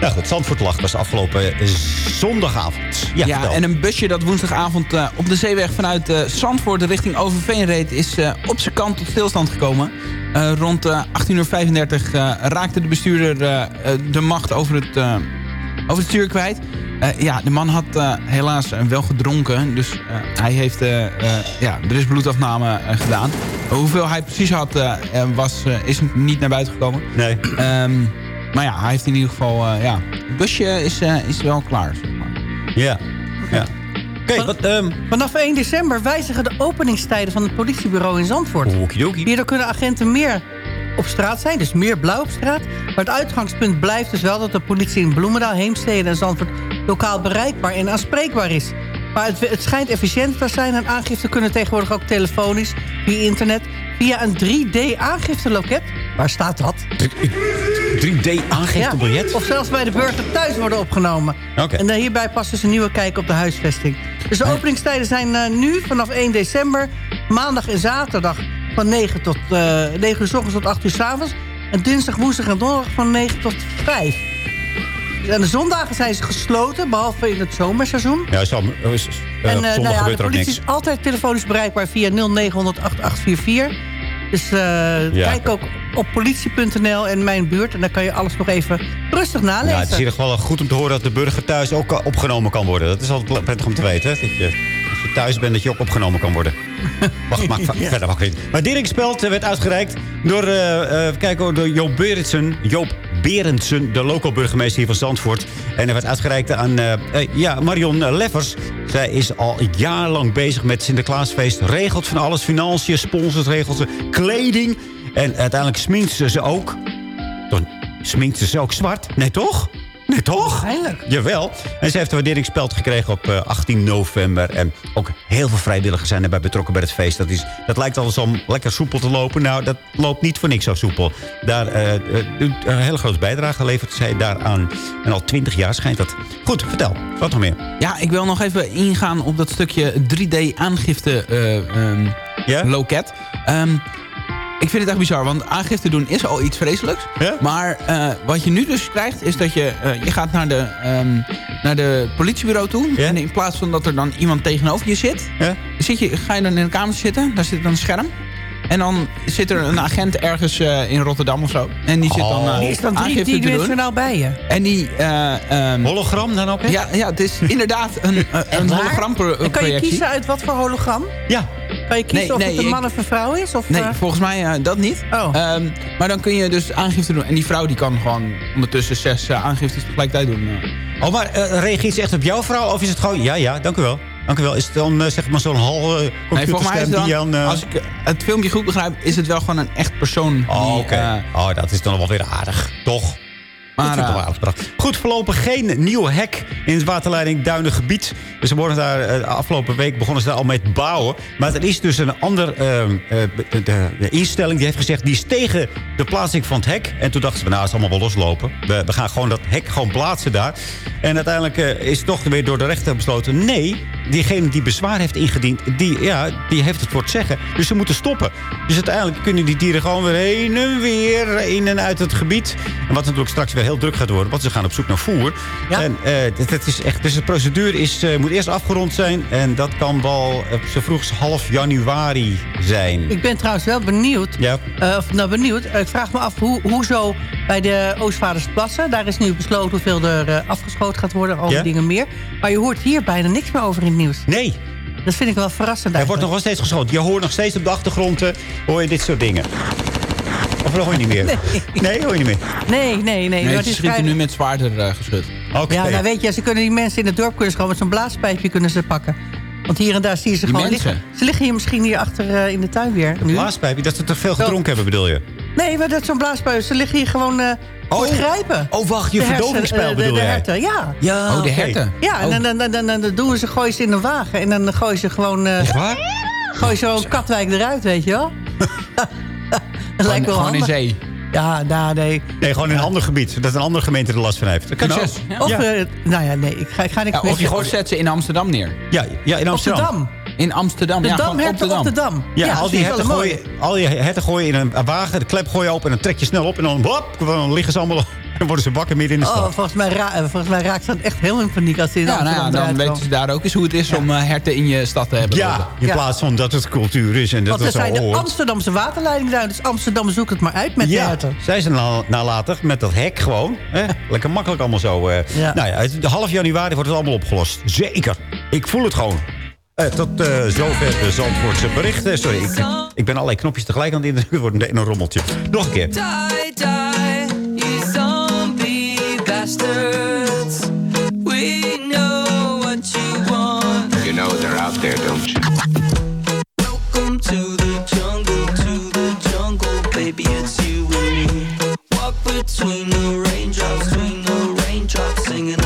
[SPEAKER 10] Nou goed, Zandvoort Lach was afgelopen eh, zondagavond. Ja,
[SPEAKER 13] en een busje dat woensdagavond eh, op de zeeweg vanuit eh, Zandvoort richting Overveen reed... is eh, op zijn kant tot stilstand gekomen. Eh, rond eh 18.35 uur eh, raakte de bestuurder eh, eh, de macht over het, eh, over het stuur kwijt. Eh, ja, de man had eh, helaas wel gedronken. Dus eh, hij heeft, eh, eh, ja, er is bloedafname gedaan. hoeveel hij precies had, was, is niet naar buiten gekomen.
[SPEAKER 10] Nee.
[SPEAKER 13] Ehm, maar ja, hij heeft in ieder geval... eh, ja, het busje is, eh, is wel klaar. zeg maar.
[SPEAKER 10] Ja. ja. Oké, wat... ehm,
[SPEAKER 12] Vanaf 1 december wijzigen de openingstijden van het politiebureau in Zandvoort.
[SPEAKER 10] Okidoki.
[SPEAKER 12] Hierdoor kunnen agenten meer op straat zijn, dus meer blauw op straat. Maar het uitgangspunt blijft dus wel dat de politie in Bloemendaal, Heemstede en Zandvoort lokaal bereikbaar en aanspreekbaar is. Maar het, het schijnt efficiënter te zijn en aangiften kunnen tegenwoordig ook telefonisch, via internet, via een 3D-aangifteloket. Waar staat dat?
[SPEAKER 10] 3D-aangiftebiljet?
[SPEAKER 12] Of zelfs bij de burger thuis worden opgenomen.
[SPEAKER 10] Oké.
[SPEAKER 12] En hierbij past dus een nieuwe kijk op de huisvesting. Dus de openingstijden zijn eh, nu vanaf 1 december... maandag en zaterdag van 9, tot, eh 9 uur s ochtends tot 8 uur s avonds. En dinsdag, woensdag en donderdag van 9 tot 5. En de zondagen zijn ze gesloten, behalve in het zomerseizoen.
[SPEAKER 10] Ja, zo, uh,
[SPEAKER 12] en nou ja, de
[SPEAKER 10] gebeurt er ook
[SPEAKER 12] politie
[SPEAKER 10] niks.
[SPEAKER 12] is altijd telefonisch bereikbaar via 0900 8844. Dus
[SPEAKER 10] Ja.
[SPEAKER 12] kijk ook op politie.nl en mijn buurt. En dan kan je alles nog even rustig nalezen.
[SPEAKER 10] Ja, het is in ieder geval goed om te horen dat de burger thuis ook opgenomen kan worden. Dat is altijd prettig om te weten. Hè? Dat je, als je thuis bent, dat je ook opgenomen kan worden. Wacht, maak
[SPEAKER 12] Ja.
[SPEAKER 10] verder mag niet. Maar Dirk Speld eh, werd uitgereikt door, kijk, hoor, door Joop Berendsen. Joop Berendsen, de local burgemeester hier van Zandvoort. En hij werd uitgereikt aan ja, Marion Leffers. Zij is al jarenlang bezig met Sinterklaasfeest. Regelt van alles, financiën, sponsors, regelt ze, kleding. En uiteindelijk sminkt ze ze ook. Dan sminkt ze ze ook zwart. Nee, toch? Nee, toch?
[SPEAKER 12] Waarschijnlijk.
[SPEAKER 10] Jawel. En ze heeft een waarderingsspeld gekregen op eh, 18 november. En ook heel veel vrijwilligers zijn erbij betrokken bij het feest. Dat, is, dat lijkt alles om lekker soepel te lopen. Nou, dat loopt niet voor niks zo soepel. Daar eh, eh, doet een hele grote bijdrage levert zij daaraan. En al 20 jaar schijnt dat. Goed, vertel. Wat nog meer?
[SPEAKER 13] Ja, ik wil nog even ingaan op dat stukje 3D-aangifte eh, ehm, loket. Ehm, ik vind het echt bizar, want aangifte doen is al iets vreselijks. Maar eh, wat je nu dus krijgt, is dat je, eh, je gaat naar de, ehm, naar de politiebureau toe. En in plaats van dat er dan iemand tegenover je zit, zit je, ga je dan in een kamer zitten. Daar zit dan een scherm. En dan zit er een agent ergens eh, in Rotterdam of zo. En die zit dan eh
[SPEAKER 12] Die is dan drie
[SPEAKER 13] aangifte te doen.
[SPEAKER 12] dimensionaal bij je.
[SPEAKER 13] En die... eh,
[SPEAKER 10] hologram dan ook, hè?
[SPEAKER 13] Ja, ja, het is inderdaad een, een hologram-projectie.
[SPEAKER 12] En kan je kiezen uit wat voor hologram?
[SPEAKER 10] Ja.
[SPEAKER 12] Kan je kiezen
[SPEAKER 13] Nee,
[SPEAKER 12] of
[SPEAKER 13] nee,
[SPEAKER 12] het een
[SPEAKER 13] ik-
[SPEAKER 12] man of een vrouw is? Of,
[SPEAKER 13] Nee,
[SPEAKER 12] eh,
[SPEAKER 13] volgens mij eh, dat niet. Ehm, maar dan kun je dus aangifte doen. En die vrouw die kan gewoon ondertussen zes eh, aangiftes tegelijkertijd doen.
[SPEAKER 10] Oh, maar eh, reageert ze echt op jouw vrouw? Of is het gewoon, ja, ja, dank u wel. Dank u wel. Is het dan eh, zeg maar zo'n hal uh,
[SPEAKER 13] Nee, volgens mij is het
[SPEAKER 10] die
[SPEAKER 13] dan,
[SPEAKER 10] aan...
[SPEAKER 13] als ik het filmpje goed begrijp, is het wel gewoon een echt persoon.
[SPEAKER 10] Oh,
[SPEAKER 13] die,
[SPEAKER 10] oké.
[SPEAKER 13] eh,
[SPEAKER 10] oh, dat is dan wel weer aardig. Toch?
[SPEAKER 13] Maar, eh.
[SPEAKER 10] Goed, voorlopig geen nieuw hek in het waterleiding Duinengebied. Dus ze worden daar, eh, afgelopen week begonnen ze daar al mee te bouwen. Maar er is dus een ander ehm, eh, instelling die heeft gezegd... die is tegen de plaatsing van het hek. En toen dachten ze, nou, het is allemaal wel loslopen. We, we gaan gewoon dat hek gewoon plaatsen daar. En uiteindelijk is toch weer door de rechter besloten... nee, diegene die bezwaar heeft ingediend... Die, ja, die heeft het voor het zeggen. Dus ze moeten stoppen. Dus uiteindelijk kunnen die dieren gewoon weer heen en weer... in en uit het gebied. En wat natuurlijk straks weer heel druk gaat worden... want ze gaan op zoek naar voer. En eh, het, het is echt, dus de procedure is, eh, moet eerst afgerond zijn... en dat kan wel zo vroeg als half januari zijn.
[SPEAKER 12] Ik ben trouwens wel benieuwd.
[SPEAKER 10] Ja.
[SPEAKER 12] eh, of, nou, benieuwd. Eh, ik vraag me af hoe, hoezo bij de Oostvaardersplassen... daar is nu besloten hoeveel er eh, afgeschoten gaat worden.
[SPEAKER 10] Ja.
[SPEAKER 12] dingen meer. Maar je hoort hier bijna niks meer over in het nieuws.
[SPEAKER 10] Nee.
[SPEAKER 12] Dat vind ik wel verrassend
[SPEAKER 10] Er wordt nog wel steeds geschoten. Je hoort nog steeds op de achtergrond eh, hoor je dit soort dingen. Of dat hoor je niet meer? Nee, hoor je niet meer?
[SPEAKER 12] Nee, nee, nee.
[SPEAKER 13] Nee, ze schieten
[SPEAKER 12] vrij-
[SPEAKER 13] nu met zwaarder eh, geschut.
[SPEAKER 10] Oké.
[SPEAKER 12] Ja, nou weet je, ze kunnen die mensen in het dorp kunnen ze gewoon met zo'n blaaspijpje kunnen ze pakken. Want hier en daar zie je ze
[SPEAKER 13] Die
[SPEAKER 12] gewoon
[SPEAKER 13] mensen?
[SPEAKER 12] liggen. Ze liggen hier misschien hier achter eh, in de tuin weer.
[SPEAKER 10] Een blaaspijpje, dat ze te veel gedronken hebben, bedoel je?
[SPEAKER 12] Nee, maar dat is zo'n blaaspijp. Ze liggen hier gewoon eh voor het grijpen.
[SPEAKER 10] Oh, wacht, je
[SPEAKER 12] De
[SPEAKER 10] verdovingspijl
[SPEAKER 12] de-
[SPEAKER 10] bedoel
[SPEAKER 12] de
[SPEAKER 10] jij?
[SPEAKER 12] herten, ja.
[SPEAKER 10] Ja,
[SPEAKER 13] Oh, de herten.
[SPEAKER 12] Ja, en dan, dan, dan, dan, dan doen ze, gooien ze in een wagen. En dan gooien ze gewoon... eh
[SPEAKER 10] waar?
[SPEAKER 12] Gooien ze gewoon Katwijk eruit, weet je wel? dat lijkt wel
[SPEAKER 13] gewoon in zee.
[SPEAKER 12] Ja, nou, nee.
[SPEAKER 10] Nee, gewoon in een ander gebied. Dat een andere gemeente er last van heeft. Dat kan ook.
[SPEAKER 13] Succes.
[SPEAKER 12] Of,
[SPEAKER 10] Ja.
[SPEAKER 12] eh, nou ja, nee, ik ga, ik ga niks
[SPEAKER 13] Ja, of je gewoon zet ze in Amsterdam neer.
[SPEAKER 10] Ja, ja, in Amsterdam.
[SPEAKER 12] Dam.
[SPEAKER 13] In Amsterdam,
[SPEAKER 12] De
[SPEAKER 13] ja,
[SPEAKER 12] Dam,
[SPEAKER 13] op de
[SPEAKER 12] herten
[SPEAKER 13] Dam.
[SPEAKER 12] op de Dam.
[SPEAKER 10] Ja, al, die herten gooien, al die herten gooien in een wagen, de klep gooi je open en dan trek je snel op. En dan, hop, dan liggen ze allemaal, dan worden ze wakker midden in de
[SPEAKER 12] Oh,
[SPEAKER 10] stad.
[SPEAKER 12] volgens mij, eh, volgens mij raakt ze dan echt heel in paniek als ze in
[SPEAKER 13] Ja, nou dan weten ze daar ook eens hoe het is om eh, herten in je stad te hebben.
[SPEAKER 10] Ja, in
[SPEAKER 12] Ja.
[SPEAKER 10] plaats van dat het cultuur is en dat
[SPEAKER 12] Want
[SPEAKER 10] het zo
[SPEAKER 12] zijn de
[SPEAKER 10] hoort.
[SPEAKER 12] Amsterdamse waterleiding daar. Dus Amsterdam zoekt het maar uit met de
[SPEAKER 10] Ja,
[SPEAKER 12] herten.
[SPEAKER 10] zij zijn na- nalatig met dat hek gewoon. Hè? Lekker makkelijk allemaal zo. eh.
[SPEAKER 12] Ja.
[SPEAKER 10] Nou ja, half januari wordt het allemaal opgelost. Zeker. Ik voel het gewoon. Eh, tot eh, zover de Zandvoortse berichten. Sorry, ik, ik ben allerlei knopjes tegelijk aan het indrukken. Het wordt een, een rommeltje. Nog een keer.
[SPEAKER 15] Bastards. We know what you want.
[SPEAKER 17] You know they're out there, don't you?
[SPEAKER 15] Welcome to the jungle, to the jungle, baby, it's you and me. Walk between the raindrops, between the raindrops, singing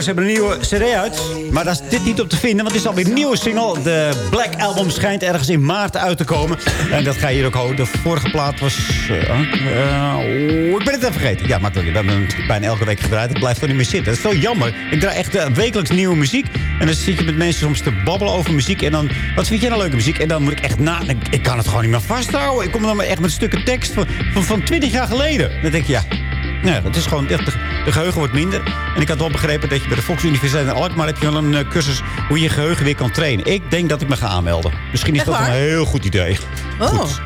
[SPEAKER 10] ze hebben een nieuwe cd uit. Maar daar is dit niet op te vinden, want het is alweer een nieuwe single. De Black Album schijnt ergens in maart uit te komen. En dat ga je hier ook houden. De vorige plaat was... oh, ik ben het even vergeten. Ja, maar we hebben bijna elke week gedraaid. Het blijft er niet meer zitten. Dat is zo jammer. Ik draai echt eh, wekelijks nieuwe muziek. En dan zit je met mensen soms te babbelen over muziek. En dan, wat vind jij nou leuke muziek? En dan moet ik echt na... Ik, kan het gewoon niet meer vasthouden. Ik kom dan echt met stukken tekst van, van, van 20 jaar geleden. Dan denk je, ja... Ja, het is gewoon echt, de, de geheugen wordt minder. En ik had wel begrepen dat je bij de Volksuniversiteit in Alkmaar... heb je wel een eh, cursus hoe je je geheugen weer kan trainen. Ik denk dat ik me ga aanmelden. Misschien is
[SPEAKER 12] Echt
[SPEAKER 10] dat
[SPEAKER 12] waar?
[SPEAKER 10] een heel goed idee.
[SPEAKER 12] Oh.
[SPEAKER 10] Goed.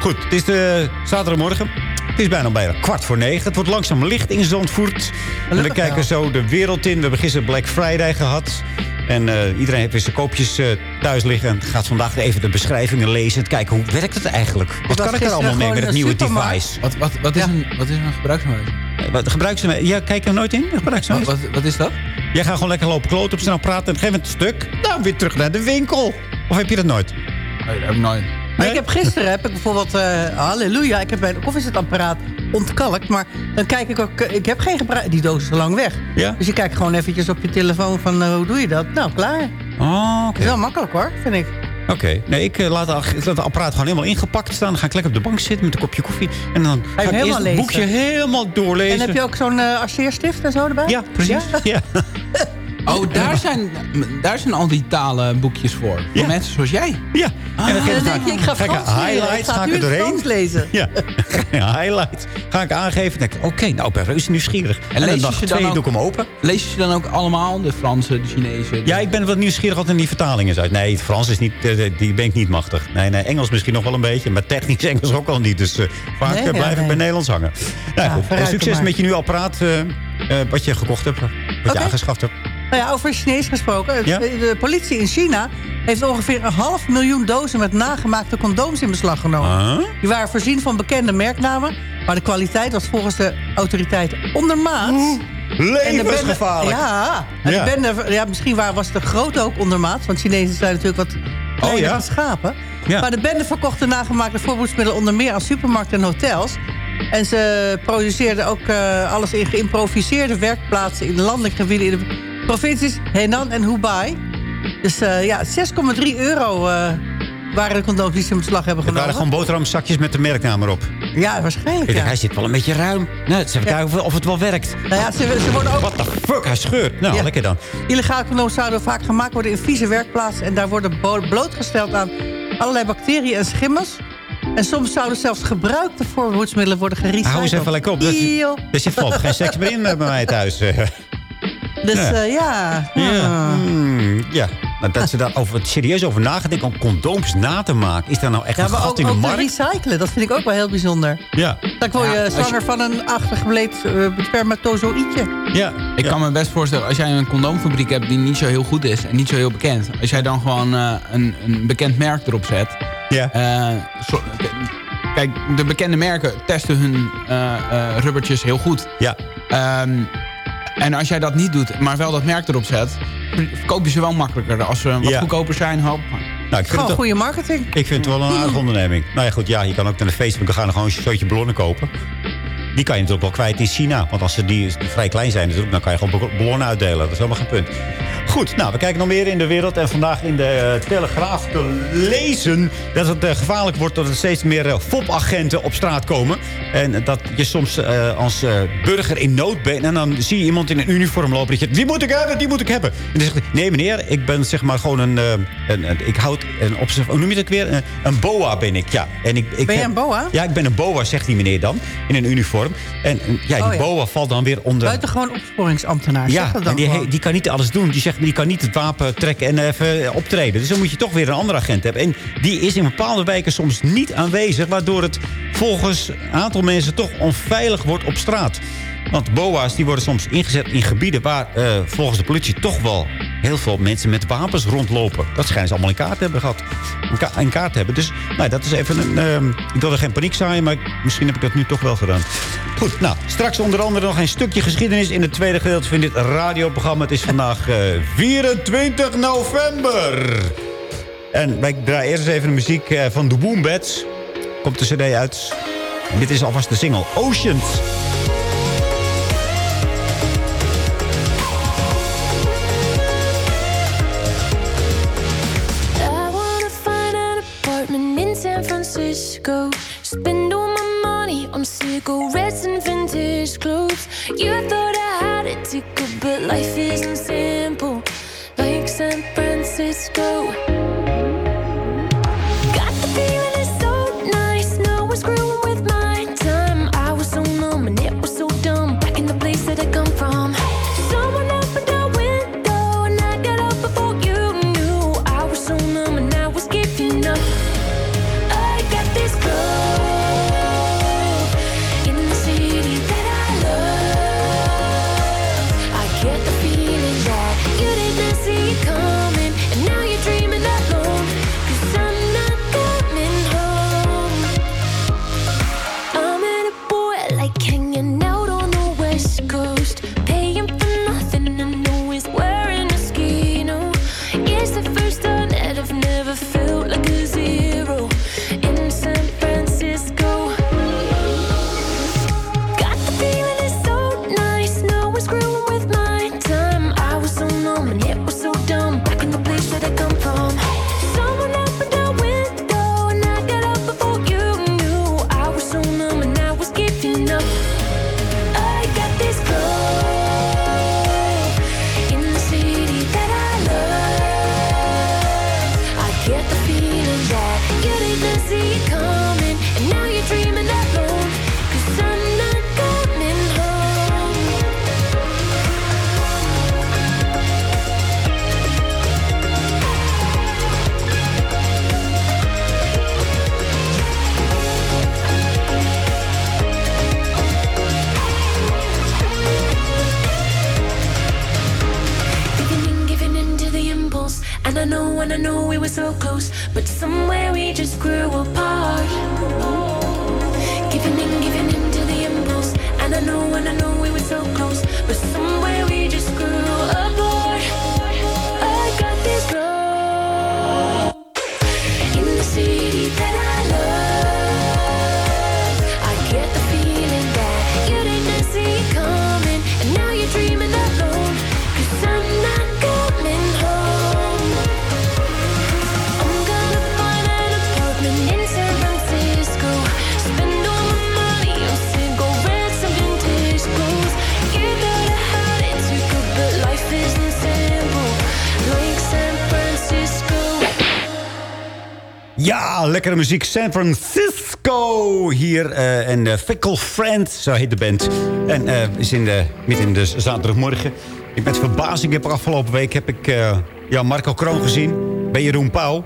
[SPEAKER 10] Goed, het is de zaterdagmorgen. Het is bijna bijna kwart voor negen. Het wordt langzaam licht in Zandvoort. En we kijken
[SPEAKER 12] wel.
[SPEAKER 10] zo de wereld in. We hebben gisteren Black Friday gehad. En eh, iedereen heeft weer zijn koopjes eh, thuis liggen. En gaat vandaag even de beschrijvingen lezen. En kijken hoe werkt het eigenlijk? Wat kan ik er allemaal mee met het nieuwe device?
[SPEAKER 13] Wat, wat, wat, is, een, wat is een gebruiksmaat?
[SPEAKER 10] Eh, Wat gebruik ze? Ja, kijk er nooit in.
[SPEAKER 13] Wat, wat, wat is dat?
[SPEAKER 10] Jij gaat gewoon lekker lopen kloten op snel praten. En op een gegeven moment stuk. Nou, weer terug naar de winkel. Of heb je dat nooit?
[SPEAKER 13] Nee, dat heb ik nooit.
[SPEAKER 12] Maar ik heb gisteren heb ik bijvoorbeeld, eh, halleluja, ik heb bij een koffiezetapparaat ontkalkt. Maar dan kijk ik ook, ik heb geen gebruik, die doos is al lang weg.
[SPEAKER 10] Ja?
[SPEAKER 12] Dus je kijkt gewoon eventjes op je telefoon van, eh, hoe doe je dat? Nou, klaar.
[SPEAKER 10] Oh,
[SPEAKER 12] Dat
[SPEAKER 10] oké.
[SPEAKER 12] is wel makkelijk hoor, vind ik.
[SPEAKER 10] Oké. Nee, ik eh, laat, ik laat het apparaat gewoon helemaal ingepakt staan. Dan ga ik lekker op de bank zitten met een kopje koffie. En dan ga ik eerst het boekje helemaal doorlezen.
[SPEAKER 12] En heb je ook zo'n arceerstift en zo erbij?
[SPEAKER 10] Ja, precies. Ja.
[SPEAKER 13] Oh, daar zijn, daar zijn al die talenboekjes voor. Voor
[SPEAKER 10] Ja.
[SPEAKER 13] mensen zoals jij.
[SPEAKER 10] Ja.
[SPEAKER 12] En dan denk je, ik ga
[SPEAKER 10] Ga ik
[SPEAKER 12] Frans
[SPEAKER 10] highlights,
[SPEAKER 12] Ik
[SPEAKER 10] ga ik
[SPEAKER 12] nu
[SPEAKER 10] er doorheen?
[SPEAKER 12] Lezen.
[SPEAKER 10] Ja, highlights. Ga ik aangeven. denk ik, oké, nou, ik ben reuze nieuwsgierig. En,
[SPEAKER 13] lees
[SPEAKER 10] dan
[SPEAKER 13] je
[SPEAKER 10] dag
[SPEAKER 13] ze dan
[SPEAKER 10] twee
[SPEAKER 13] ook-
[SPEAKER 10] doe ik hem open.
[SPEAKER 13] Lees je ze dan ook allemaal? De Franse, de Chinese? de-
[SPEAKER 10] Ja, ik ben wat nieuwsgierig wat in die vertalingen uit. Nee, het Frans is niet, eh, die ben ik niet machtig. Nee, nee, Engels misschien nog wel een beetje. Maar technisch Engels ook al niet. Dus eh, vaak
[SPEAKER 12] Nee,
[SPEAKER 10] eh,
[SPEAKER 12] ja,
[SPEAKER 10] blijf ik
[SPEAKER 12] nee.
[SPEAKER 10] bij Nederlands hangen. Nou,
[SPEAKER 12] Ja,
[SPEAKER 10] goed. succes
[SPEAKER 12] maar.
[SPEAKER 10] met je apparaat. eh, eh, wat je gekocht hebt. Wat je aangeschaft hebt.
[SPEAKER 12] Nou ja, over Chinees gesproken.
[SPEAKER 10] Ja?
[SPEAKER 12] De politie in China heeft ongeveer een half miljoen dozen met nagemaakte condooms in beslag genomen. Die waren voorzien van bekende merknamen, maar de kwaliteit was volgens de ondermaats. De bende-
[SPEAKER 10] Levensgevaarlijk.
[SPEAKER 12] Ja, en
[SPEAKER 10] Ja.
[SPEAKER 12] de bende, ja, misschien waar, was de grootte ook ondermaats. Want Chinezen zijn natuurlijk wat
[SPEAKER 10] Oh, ja?
[SPEAKER 12] schapen.
[SPEAKER 10] Ja.
[SPEAKER 12] Maar de bende verkocht de nagemaakte voorboedsmiddelen onder meer aan supermarkten en hotels. En ze produceerden ook eh, alles in geïmproviseerde werkplaatsen in landelijke gebieden in de provincies Henan en Hubei. Dus eh, ja, 6,3 euro eh, waren de condooms die ze in beslag hebben
[SPEAKER 10] Het waren
[SPEAKER 12] genomen.
[SPEAKER 10] gewoon boterhamzakjes met de merknaam erop.
[SPEAKER 12] Ja, waarschijnlijk ja.
[SPEAKER 10] hij zit wel een beetje ruim. Nou, even
[SPEAKER 12] Ja.
[SPEAKER 10] kijken of, of het wel werkt.
[SPEAKER 12] Nou ja, ze, ze worden ook
[SPEAKER 10] What the fuck, hij scheurt. Nou,
[SPEAKER 12] Ja.
[SPEAKER 10] lekker dan.
[SPEAKER 12] Illegale condooms zouden vaak gemaakt worden in vieze werkplaatsen... en daar worden blootgesteld aan allerlei bacteriën en schimmels. En soms zouden zelfs gebruikte voorbehoedsmiddelen worden gerecycled.
[SPEAKER 10] Hou eens even lekker op.
[SPEAKER 12] Eeuw.
[SPEAKER 10] Er zit voorlopig geen seks meer in eh, bij mij thuis. eh.
[SPEAKER 12] Dus
[SPEAKER 10] Ja.
[SPEAKER 12] eh, ja.
[SPEAKER 10] Ja.
[SPEAKER 12] Ah.
[SPEAKER 10] Hmm, ja. Nou, dat ze daar over, serieus over nagedacht om condooms na te maken. Is daar nou echt
[SPEAKER 12] Ja,
[SPEAKER 10] een
[SPEAKER 12] maar
[SPEAKER 10] gat
[SPEAKER 12] ook,
[SPEAKER 10] in de
[SPEAKER 12] ook te
[SPEAKER 10] markt?
[SPEAKER 12] recyclen, dat vind ik ook wel heel bijzonder.
[SPEAKER 10] Ja.
[SPEAKER 12] Dan word je
[SPEAKER 13] Ja,
[SPEAKER 12] zwanger
[SPEAKER 13] je-
[SPEAKER 12] van een achtergebleed uh, spermatozoïdje.
[SPEAKER 10] Ja.
[SPEAKER 13] Ik kan me best voorstellen, als jij een condoomfabriek hebt die niet zo heel goed is en niet zo heel bekend. Als jij dan gewoon eh, een, een bekend merk erop zet.
[SPEAKER 10] Ja.
[SPEAKER 13] eh, zo- kijk, de bekende merken testen hun eh, eh, rubbertjes heel goed.
[SPEAKER 10] Ja.
[SPEAKER 13] Ehm, en als jij dat niet doet, maar wel dat merk erop zet, verkoop je ze wel makkelijker. Als ze wat
[SPEAKER 10] Ja.
[SPEAKER 13] goedkoper zijn, hop.
[SPEAKER 10] Nou, ik vind,
[SPEAKER 12] Gewoon goede marketing.
[SPEAKER 10] ik vind het wel een aardige onderneming. Nou ja, goed, ja, je kan ook naar de Facebook gaan en gewoon een zootje ballonnen kopen. Die kan je natuurlijk wel kwijt in China. Want als ze die vrij klein zijn, natuurlijk, dan kan je gewoon ballonnen uitdelen. Dat is helemaal geen punt. Goed, nou, we kijken nog meer in de wereld. En vandaag in de eh, Telegraaf te lezen... dat het eh, gevaarlijk wordt dat er steeds meer eh, fopagenten op straat komen. En dat je soms als burger in nood bent... en dan zie je iemand in een uniform lopen... dat je, die moet ik hebben, die moet ik hebben. En dan zegt hij, nee meneer, ik ben zeg maar gewoon een... een, een- ik houd een observ- Hoe noem je dat weer? Een, een boa ben ik, ja. En ik, ik
[SPEAKER 12] Ben je
[SPEAKER 10] heb-
[SPEAKER 12] een boa?
[SPEAKER 10] Ja, ik ben een boa, zegt die meneer dan. In een uniform. En en, ja, die
[SPEAKER 12] Oh ja.
[SPEAKER 10] boa valt dan weer onder...
[SPEAKER 12] Buitengewoon opsporingsambtenaar.
[SPEAKER 10] Ja,
[SPEAKER 12] dat dan
[SPEAKER 10] en die, he- die kan niet alles doen. Die zegt, die kan niet het wapen trekken en even optreden. Dus dan moet je toch weer een andere agent hebben. En die is in bepaalde wijken soms niet aanwezig... waardoor het volgens een aantal mensen toch onveilig wordt op straat. Want boa's die worden soms ingezet in gebieden... waar eh, volgens de politie toch wel heel veel mensen met wapens rondlopen. Dat schijnen ze allemaal in kaart te hebben gehad. In, ka- in kaart te hebben. Dus nou, dat is even een... ehm, ik wilde geen paniek zaaien, maar misschien heb ik dat nu toch wel gedaan. Goed, nou, straks onder andere nog een stukje geschiedenis... in het tweede gedeelte van dit radioprogramma. Het is vandaag eh, 24 november. En wij draaien eerst even de muziek eh, van The Wombats. Komt de cd uit. En dit is alvast de single Oceans.
[SPEAKER 18] So close, but somewhere we just grew apart. Giving in, giving in to the impulse. And I know, and I know we were so close,
[SPEAKER 10] Ja, lekkere muziek. San Francisco hier. eh, en eh, Fickle Friend, zo heet de band. En eh is in de, midden in de zaterdagmorgen. Ik met verbazing heb afgelopen week heb ik, ja, Marco Kroon gezien. Bij Jeroen Pauw.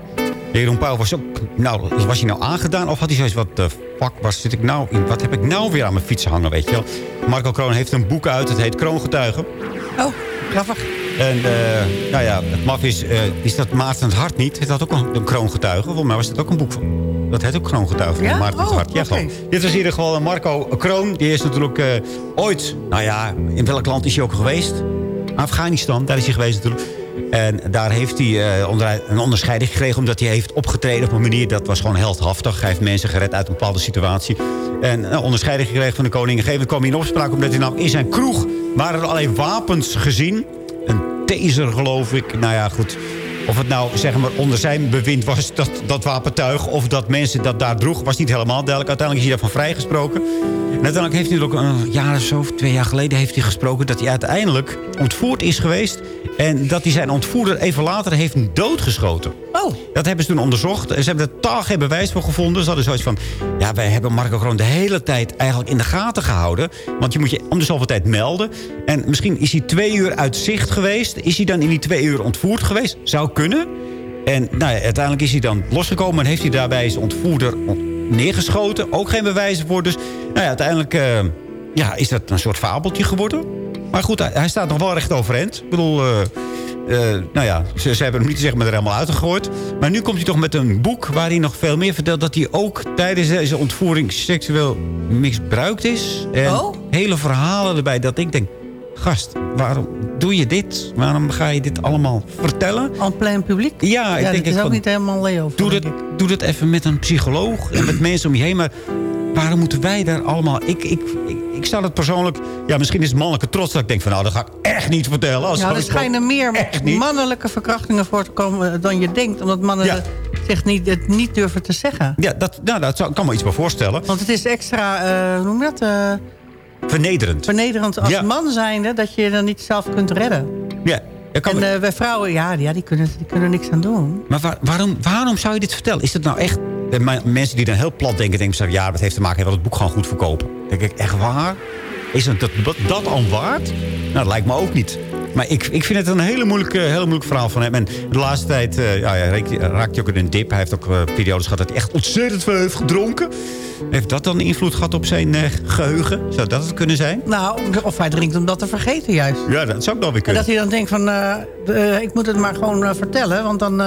[SPEAKER 10] Jeroen Pauw was ook... Nou, was hij nou aangedaan? Of had hij zoiets wat... de fuck, waar zit ik nou in? Wat heb ik nou weer aan mijn fiets hangen, weet je wel? Marco Kroon heeft een boek uit. Het heet Kroongetuigen.
[SPEAKER 12] Oh, grappig.
[SPEAKER 10] En eh, nou ja, het maf is, eh, is dat Maarten het Hart niet. Het had ook een, een kroongetuige. Volgens mij was het ook een boek van. Dat heet ook kroongetuige van
[SPEAKER 12] Ja?
[SPEAKER 10] Maarten het
[SPEAKER 12] Oh,
[SPEAKER 10] Hart. Ja, gewoon. Dit was in ieder geval Marco Kroon. Die is natuurlijk eh, ooit... Nou ja, in welk land is hij ook geweest? Afghanistan, daar is hij geweest natuurlijk. En daar heeft hij eh, onder, een onderscheiding gekregen... omdat hij heeft opgetreden op een manier... dat was gewoon heldhaftig. Hij heeft mensen gered uit een bepaalde situatie. En een onderscheiding gekregen van de koning. Een gegeven moment kwam hij in opspraak... omdat hij nou in zijn kroeg waren er alleen wapens gezien. Taser, geloof ik. Nou ja, goed. Of het nou zeg maar onder zijn bewind was, dat, dat wapentuig... of dat mensen dat daar droegen, was niet helemaal duidelijk. Uiteindelijk is hij daarvan vrijgesproken. En uiteindelijk heeft hij ook een jaar of zo, twee jaar geleden... heeft hij gesproken dat hij uiteindelijk ontvoerd is geweest... en dat hij zijn ontvoerder even later heeft doodgeschoten.
[SPEAKER 12] Oh.
[SPEAKER 10] Dat hebben ze toen onderzocht. En ze hebben er totaal geen bewijs voor gevonden. Ze hadden zoiets van... Ja, wij hebben Marco gewoon de hele tijd eigenlijk in de gaten gehouden. Want je moet je om de zoveel tijd melden. En misschien is hij twee uur uit zicht geweest. Is hij dan in die twee uur ontvoerd geweest? Zou kunnen. En nou ja, uiteindelijk is hij dan losgekomen... en heeft hij daarbij zijn ontvoerder on- neergeschoten. Ook geen bewijzen voor. Dus nou ja, uiteindelijk eh, ja, is dat een soort fabeltje geworden. Maar goed, hij, hij staat nog wel recht overeind. Ik bedoel... eh, eh, nou ja, ze, ze hebben hem niet zeg maar, er helemaal uitgegooid. Maar nu komt hij toch met een boek waar hij nog veel meer vertelt... dat hij ook tijdens deze ontvoering seksueel misbruikt is. En
[SPEAKER 12] Oh.
[SPEAKER 10] hele verhalen erbij dat ik denk... Gast, waarom doe je dit? Waarom ga je dit allemaal vertellen?
[SPEAKER 12] Aan het plein publiek?
[SPEAKER 10] Ja, ik
[SPEAKER 12] ja,
[SPEAKER 10] denk
[SPEAKER 12] dat is
[SPEAKER 10] ik
[SPEAKER 12] ook
[SPEAKER 10] van-
[SPEAKER 12] niet helemaal Leo.
[SPEAKER 10] Doe dat, doe dat even met een psycholoog en met mensen om je heen. Maar waarom moeten wij daar allemaal... Ik, ik, ik, ik zou het persoonlijk... Ja, misschien is het mannelijke trots dat ik denk van... Nou, dat ga ik echt niet vertellen. Als
[SPEAKER 12] Ja, er schijnen meer mannelijke verkrachtingen voor te komen dan je denkt. Omdat mannen
[SPEAKER 10] Ja.
[SPEAKER 12] zich niet, het niet durven te zeggen.
[SPEAKER 10] Ja, dat, nou, dat zou, kan me iets bij voorstellen.
[SPEAKER 12] Want het is extra, eh, hoe noem je dat? eh,
[SPEAKER 10] Vernederend.
[SPEAKER 12] vernederend als
[SPEAKER 10] Ja.
[SPEAKER 12] man zijnde dat je je dan niet zelf kunt redden.
[SPEAKER 10] Ja.
[SPEAKER 12] En wij vrouwen, ja, ja die, kunnen, die kunnen er niks aan doen.
[SPEAKER 10] Maar waar- waarom, waarom zou je dit vertellen? Is het nou echt... mensen die dan heel plat denken, denken ze... ja, dat heeft te maken, wil het boek gewoon goed verkopen. Dan denk ik, echt waar? Is dat, dat, dat al waard? Nou, dat lijkt me ook niet. Maar ik, ik vind het een hele moeilijke, hele moeilijk verhaal van hem. En de laatste tijd eh, ja, ja, raakt hij ook in een dip. Hij heeft ook eh, periodes gehad dat hij echt ontzettend veel heeft gedronken. Heeft dat dan invloed gehad op zijn eh, geheugen? Zou dat het kunnen zijn?
[SPEAKER 12] Nou, of hij drinkt om dat te vergeten juist.
[SPEAKER 10] Ja, dat zou ik wel weer
[SPEAKER 12] En
[SPEAKER 10] kunnen.
[SPEAKER 12] dat hij dan denkt van, ik moet het maar gewoon vertellen, want dan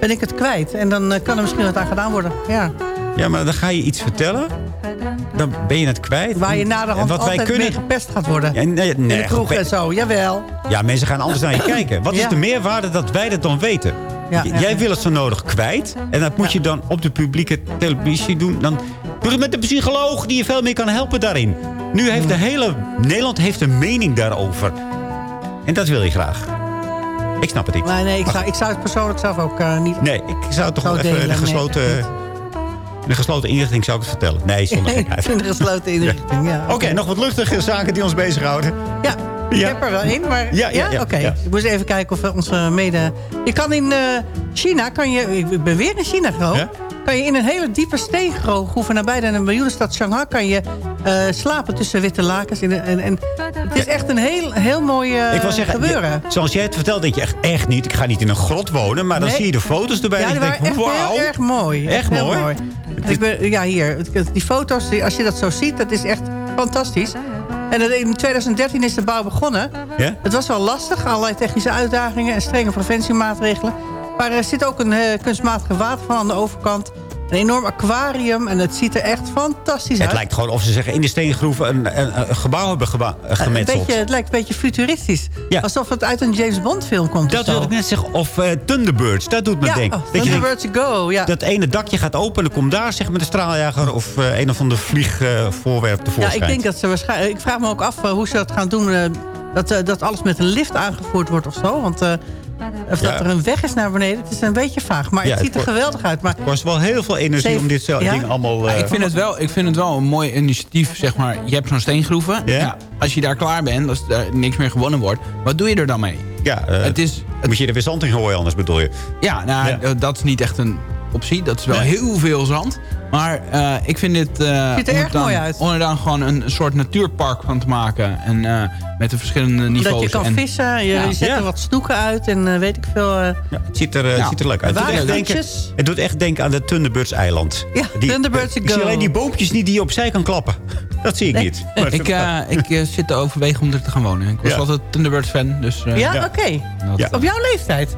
[SPEAKER 12] ben ik het kwijt. En dan kan er misschien wat aan gedaan worden. Ja.
[SPEAKER 10] Ja, maar dan ga je iets vertellen. Dan ben je het kwijt.
[SPEAKER 12] Waar je naderhand
[SPEAKER 10] wat wij
[SPEAKER 12] altijd
[SPEAKER 10] kunnen...
[SPEAKER 12] mee gepest gaat worden.
[SPEAKER 10] Ja, nee,
[SPEAKER 12] In
[SPEAKER 10] nee,
[SPEAKER 12] de kroeg en zo, jawel.
[SPEAKER 10] Ja, mensen gaan anders naar je kijken. Wat is de meerwaarde dat wij dat dan weten?
[SPEAKER 12] Ja,
[SPEAKER 10] Jij wil het zo nodig kwijt. En dat moet je dan op de publieke televisie doen. Dan doe het met de psycholoog die je veel meer kan helpen daarin. Nu heeft de hele Nederland heeft een mening daarover. En dat wil je graag. Ik snap het niet.
[SPEAKER 12] Maar nee, ik zou, ik zou het persoonlijk zelf ook eh, niet...
[SPEAKER 10] Nee, ik zou het toch wel even in
[SPEAKER 12] delen,
[SPEAKER 10] een
[SPEAKER 12] nee,
[SPEAKER 10] gesloten, in een gesloten inrichting zou ik het vertellen. Nee, zonder gekheid.
[SPEAKER 12] in de gesloten inrichting, ja.
[SPEAKER 10] Oké, nog wat luchtige zaken die ons bezighouden.
[SPEAKER 12] Ja, ik
[SPEAKER 10] Ja.
[SPEAKER 12] heb er wel één, maar...
[SPEAKER 10] Ja, ja, ja,
[SPEAKER 12] Oké,
[SPEAKER 10] ja.
[SPEAKER 12] ik moest even kijken of we onze mede... Je kan in eh, China, kan je, ik ben weer in China gewoon... Kan je in een hele diepe steengroef nabij de miljoenenstad Shanghai... kan je eh, slapen tussen witte lakens. In de, en, en, het is echt een heel, heel mooi eh,
[SPEAKER 10] Ik wil zeggen,
[SPEAKER 12] gebeuren.
[SPEAKER 10] je- zoals jij het vertelt, denk je echt, echt niet. Ik ga niet in een grot wonen, maar dan
[SPEAKER 12] Nee.
[SPEAKER 10] zie je de foto's erbij.
[SPEAKER 12] Ja, die waren
[SPEAKER 10] denkt,
[SPEAKER 12] echt heel erg mooi.
[SPEAKER 10] Echt mooi?
[SPEAKER 12] Ik ben, ja, hier. Die foto's, die- als je dat zo ziet, dat is echt fantastisch. En in 2013 is de bouw begonnen.
[SPEAKER 10] Ja?
[SPEAKER 12] Het was wel lastig, allerlei technische uitdagingen en strenge preventiemaatregelen. Maar er zit ook een eh, kunstmatige waterval aan de overkant. Een enorm aquarium en het ziet er echt fantastisch
[SPEAKER 10] Het
[SPEAKER 12] uit.
[SPEAKER 10] lijkt gewoon of ze zeggen in de steengroeven een, een, een gebouw hebben geba-
[SPEAKER 12] een
[SPEAKER 10] gemetseld.
[SPEAKER 12] beetje, het lijkt een beetje futuristisch. Alsof het uit een James Bond film komt.
[SPEAKER 10] Dat
[SPEAKER 12] of zo.
[SPEAKER 10] wil ik net zeggen. Of eh, Thunderbirds, dat doet me
[SPEAKER 12] Ja,
[SPEAKER 10] denken.
[SPEAKER 12] oh,
[SPEAKER 10] denkt,
[SPEAKER 12] Thunderbirds Go, ja.
[SPEAKER 10] Dat ene dakje gaat open en dan komt daar zeg maar de straaljager... of eh, een of ander vliegvoorwerp
[SPEAKER 12] Ja,
[SPEAKER 10] tevoorschijn.
[SPEAKER 12] ik denk dat ze waarschijnlijk. Ik vraag me ook af eh, hoe ze dat gaan doen. eh, dat, eh, dat alles met een lift aangevoerd wordt of zo. Want eh, of
[SPEAKER 10] Ja.
[SPEAKER 12] dat er een weg is naar beneden, het is een beetje vaag. Maar
[SPEAKER 10] Ja,
[SPEAKER 12] het
[SPEAKER 10] het
[SPEAKER 12] ziet er geweldig uit. Maar
[SPEAKER 10] Het kost wel heel veel energie om dit soort
[SPEAKER 12] Ja?
[SPEAKER 10] ding allemaal... eh,
[SPEAKER 13] ik, vind het wel, ik vind het wel een mooi initiatief, zeg maar. Je hebt zo'n steengroeven. Ja, als je daar klaar bent, als er niks meer gewonnen wordt... wat doe je er dan mee?
[SPEAKER 10] Ja, eh,
[SPEAKER 13] het is,
[SPEAKER 10] moet je er weer zand in gooien, anders bedoel je.
[SPEAKER 13] Ja, nou,
[SPEAKER 10] Ja.
[SPEAKER 13] eh, dat is niet echt een optie. Dat is wel
[SPEAKER 10] Nee.
[SPEAKER 13] heel veel zand. Maar eh, ik vind dit... eh,
[SPEAKER 12] Ziet er erg
[SPEAKER 13] dan-
[SPEAKER 12] mooi uit.
[SPEAKER 13] Om er dan gewoon een soort natuurpark van te maken. En eh, met de verschillende niveaus.
[SPEAKER 12] dat je kan
[SPEAKER 13] en,
[SPEAKER 12] vissen, je,
[SPEAKER 13] Ja.
[SPEAKER 12] je zet
[SPEAKER 13] Ja.
[SPEAKER 12] er wat snoeken uit en eh, weet ik veel. eh,
[SPEAKER 10] Het ziet er, ziet er leuk uit. Het doet, echt denken, het doet echt denken aan de Thunderbirds eiland.
[SPEAKER 12] Ja, Thunderbirds
[SPEAKER 10] Ik zie alleen die boompjes niet die je opzij kan klappen. Dat zie ik
[SPEAKER 12] Nee.
[SPEAKER 10] niet. Maar-
[SPEAKER 13] ik eh, ik zit te overwegen om er te gaan wonen. Ik was
[SPEAKER 10] Ja.
[SPEAKER 13] altijd Thunderbirds fan. Dus, eh,
[SPEAKER 12] ja, oké. Op jouw leeftijd?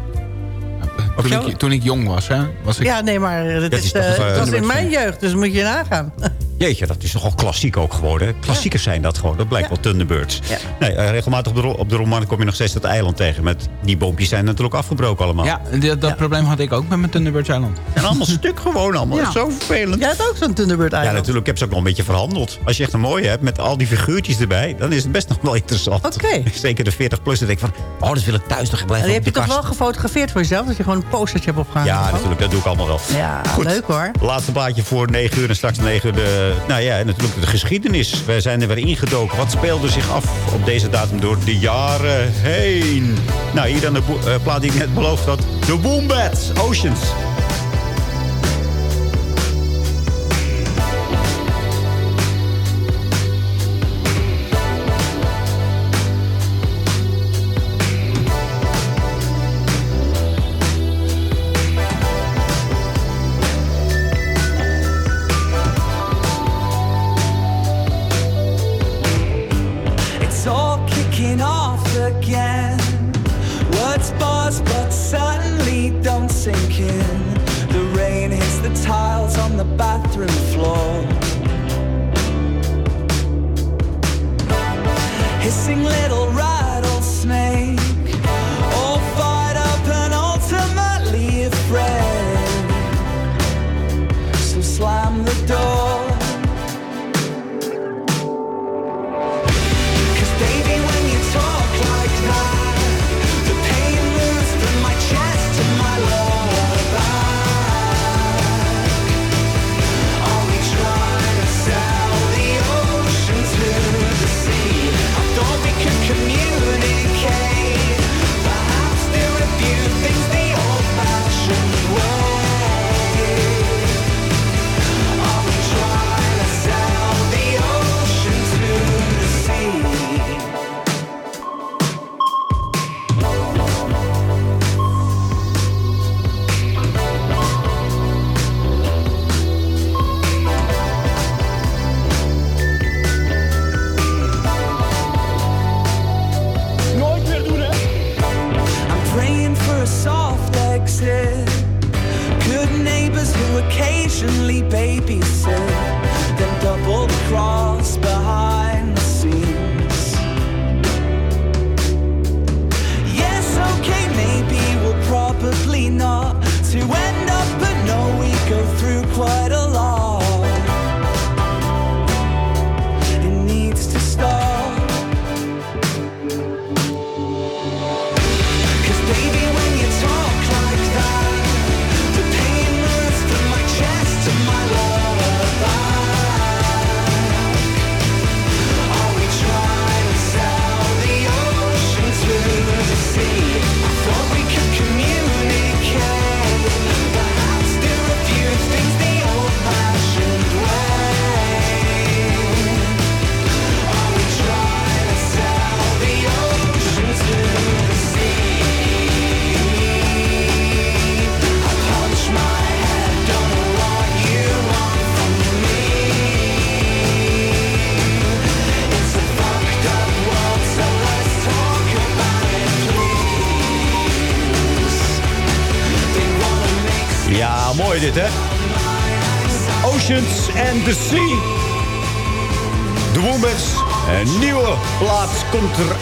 [SPEAKER 13] Toen, ik, toen ik jong was, hè, was ik...
[SPEAKER 12] Ja, nee, maar het,
[SPEAKER 10] Dat
[SPEAKER 12] is,
[SPEAKER 10] is toch,
[SPEAKER 12] eh,
[SPEAKER 10] eh,
[SPEAKER 12] het was in mijn jeugd, dus moet je nagaan.
[SPEAKER 10] Jeetje, dat is nogal klassiek ook geworden. Klassiekers zijn dat gewoon. Dat blijkt wel Thunderbirds. Nee, eh, regelmatig op de, op de roman kom je nog steeds dat eiland tegen. Met die boompjes zijn natuurlijk afgebroken allemaal.
[SPEAKER 13] Ja, dat, dat probleem had ik ook met mijn Thunderbirds eiland.
[SPEAKER 10] En allemaal stuk gewoon allemaal.
[SPEAKER 12] Ja.
[SPEAKER 10] Zo vervelend.
[SPEAKER 12] Jij hebt ook zo'n Thunderbird
[SPEAKER 10] Ja,
[SPEAKER 12] eiland.
[SPEAKER 10] natuurlijk. Ik heb ze ook nog een beetje verhandeld. Als je echt een mooie hebt met al die figuurtjes erbij... dan is het best nog wel interessant.
[SPEAKER 12] Oké.
[SPEAKER 10] Zeker de 40-plus. Dan denk ik van, oh, dat wil ik thuis nog
[SPEAKER 12] En
[SPEAKER 10] blijven op
[SPEAKER 12] heb je toch wel gefotografeerd voor jezelf? Dat je gewoon een postertje hebt opgehangen?
[SPEAKER 10] Ja, natuurlijk. Dat doe ik allemaal wel.
[SPEAKER 12] Ja,
[SPEAKER 10] Goed.
[SPEAKER 12] leuk hoor.
[SPEAKER 10] Laatste plaatje voor 9 uur en straks 9 uur de... Nou ja, natuurlijk de geschiedenis. Wij zijn er weer ingedoken. Wat speelde zich af op deze datum door de jaren heen? Nou, hier dan de eh, plaat die ik net beloofd had. De Wombats Oceans.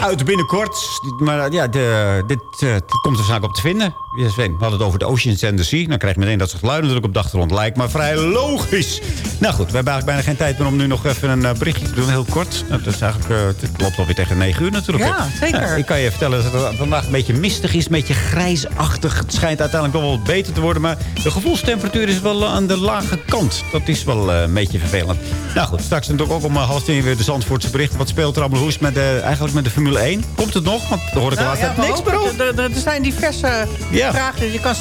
[SPEAKER 10] Komt eruit binnenkort. Maar ja, de, dit, eh, komt er zaak op te vinden. Sven, we hadden het over de Oceans and the Sea. Dan krijg je meteen dat soort geluiden natuurlijk op de achtergrond lijkt. Maar vrij logisch. Nou goed, we hebben eigenlijk bijna geen tijd meer om nu nog even een eh, berichtje te doen. Heel kort. Nou, dat is eigenlijk, eh, het loopt alweer tegen 9 uur natuurlijk.
[SPEAKER 12] Ja, zeker.
[SPEAKER 10] Nou, ik kan je vertellen dat het vandaag een beetje mistig is. Een beetje grijsachtig. Het schijnt uiteindelijk wel wat beter te worden. Maar de gevoelstemperatuur is wel aan de lage kant. Dat is wel een beetje vervelend. Nou goed, straks natuurlijk ook om half tien weer de Zandvoortse bericht. Wat speelt er allemaal? Hoe is het met de, eigenlijk met de Formule 1? Komt het nog? Want daar hoor ik
[SPEAKER 12] Nou, ja,
[SPEAKER 10] tijd niks meer over.
[SPEAKER 12] er, zijn diverse
[SPEAKER 10] Ja.
[SPEAKER 12] vragen. Je kan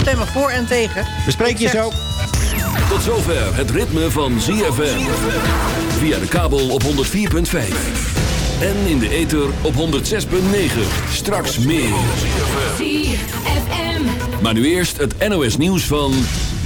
[SPEAKER 12] stemmen voor en tegen.
[SPEAKER 10] Bespreek je zo.
[SPEAKER 2] Tot zover het ritme van ZFM. Via de kabel op 104.5. En in de ether op 106.9. Straks meer. Maar nu eerst het NOS nieuws van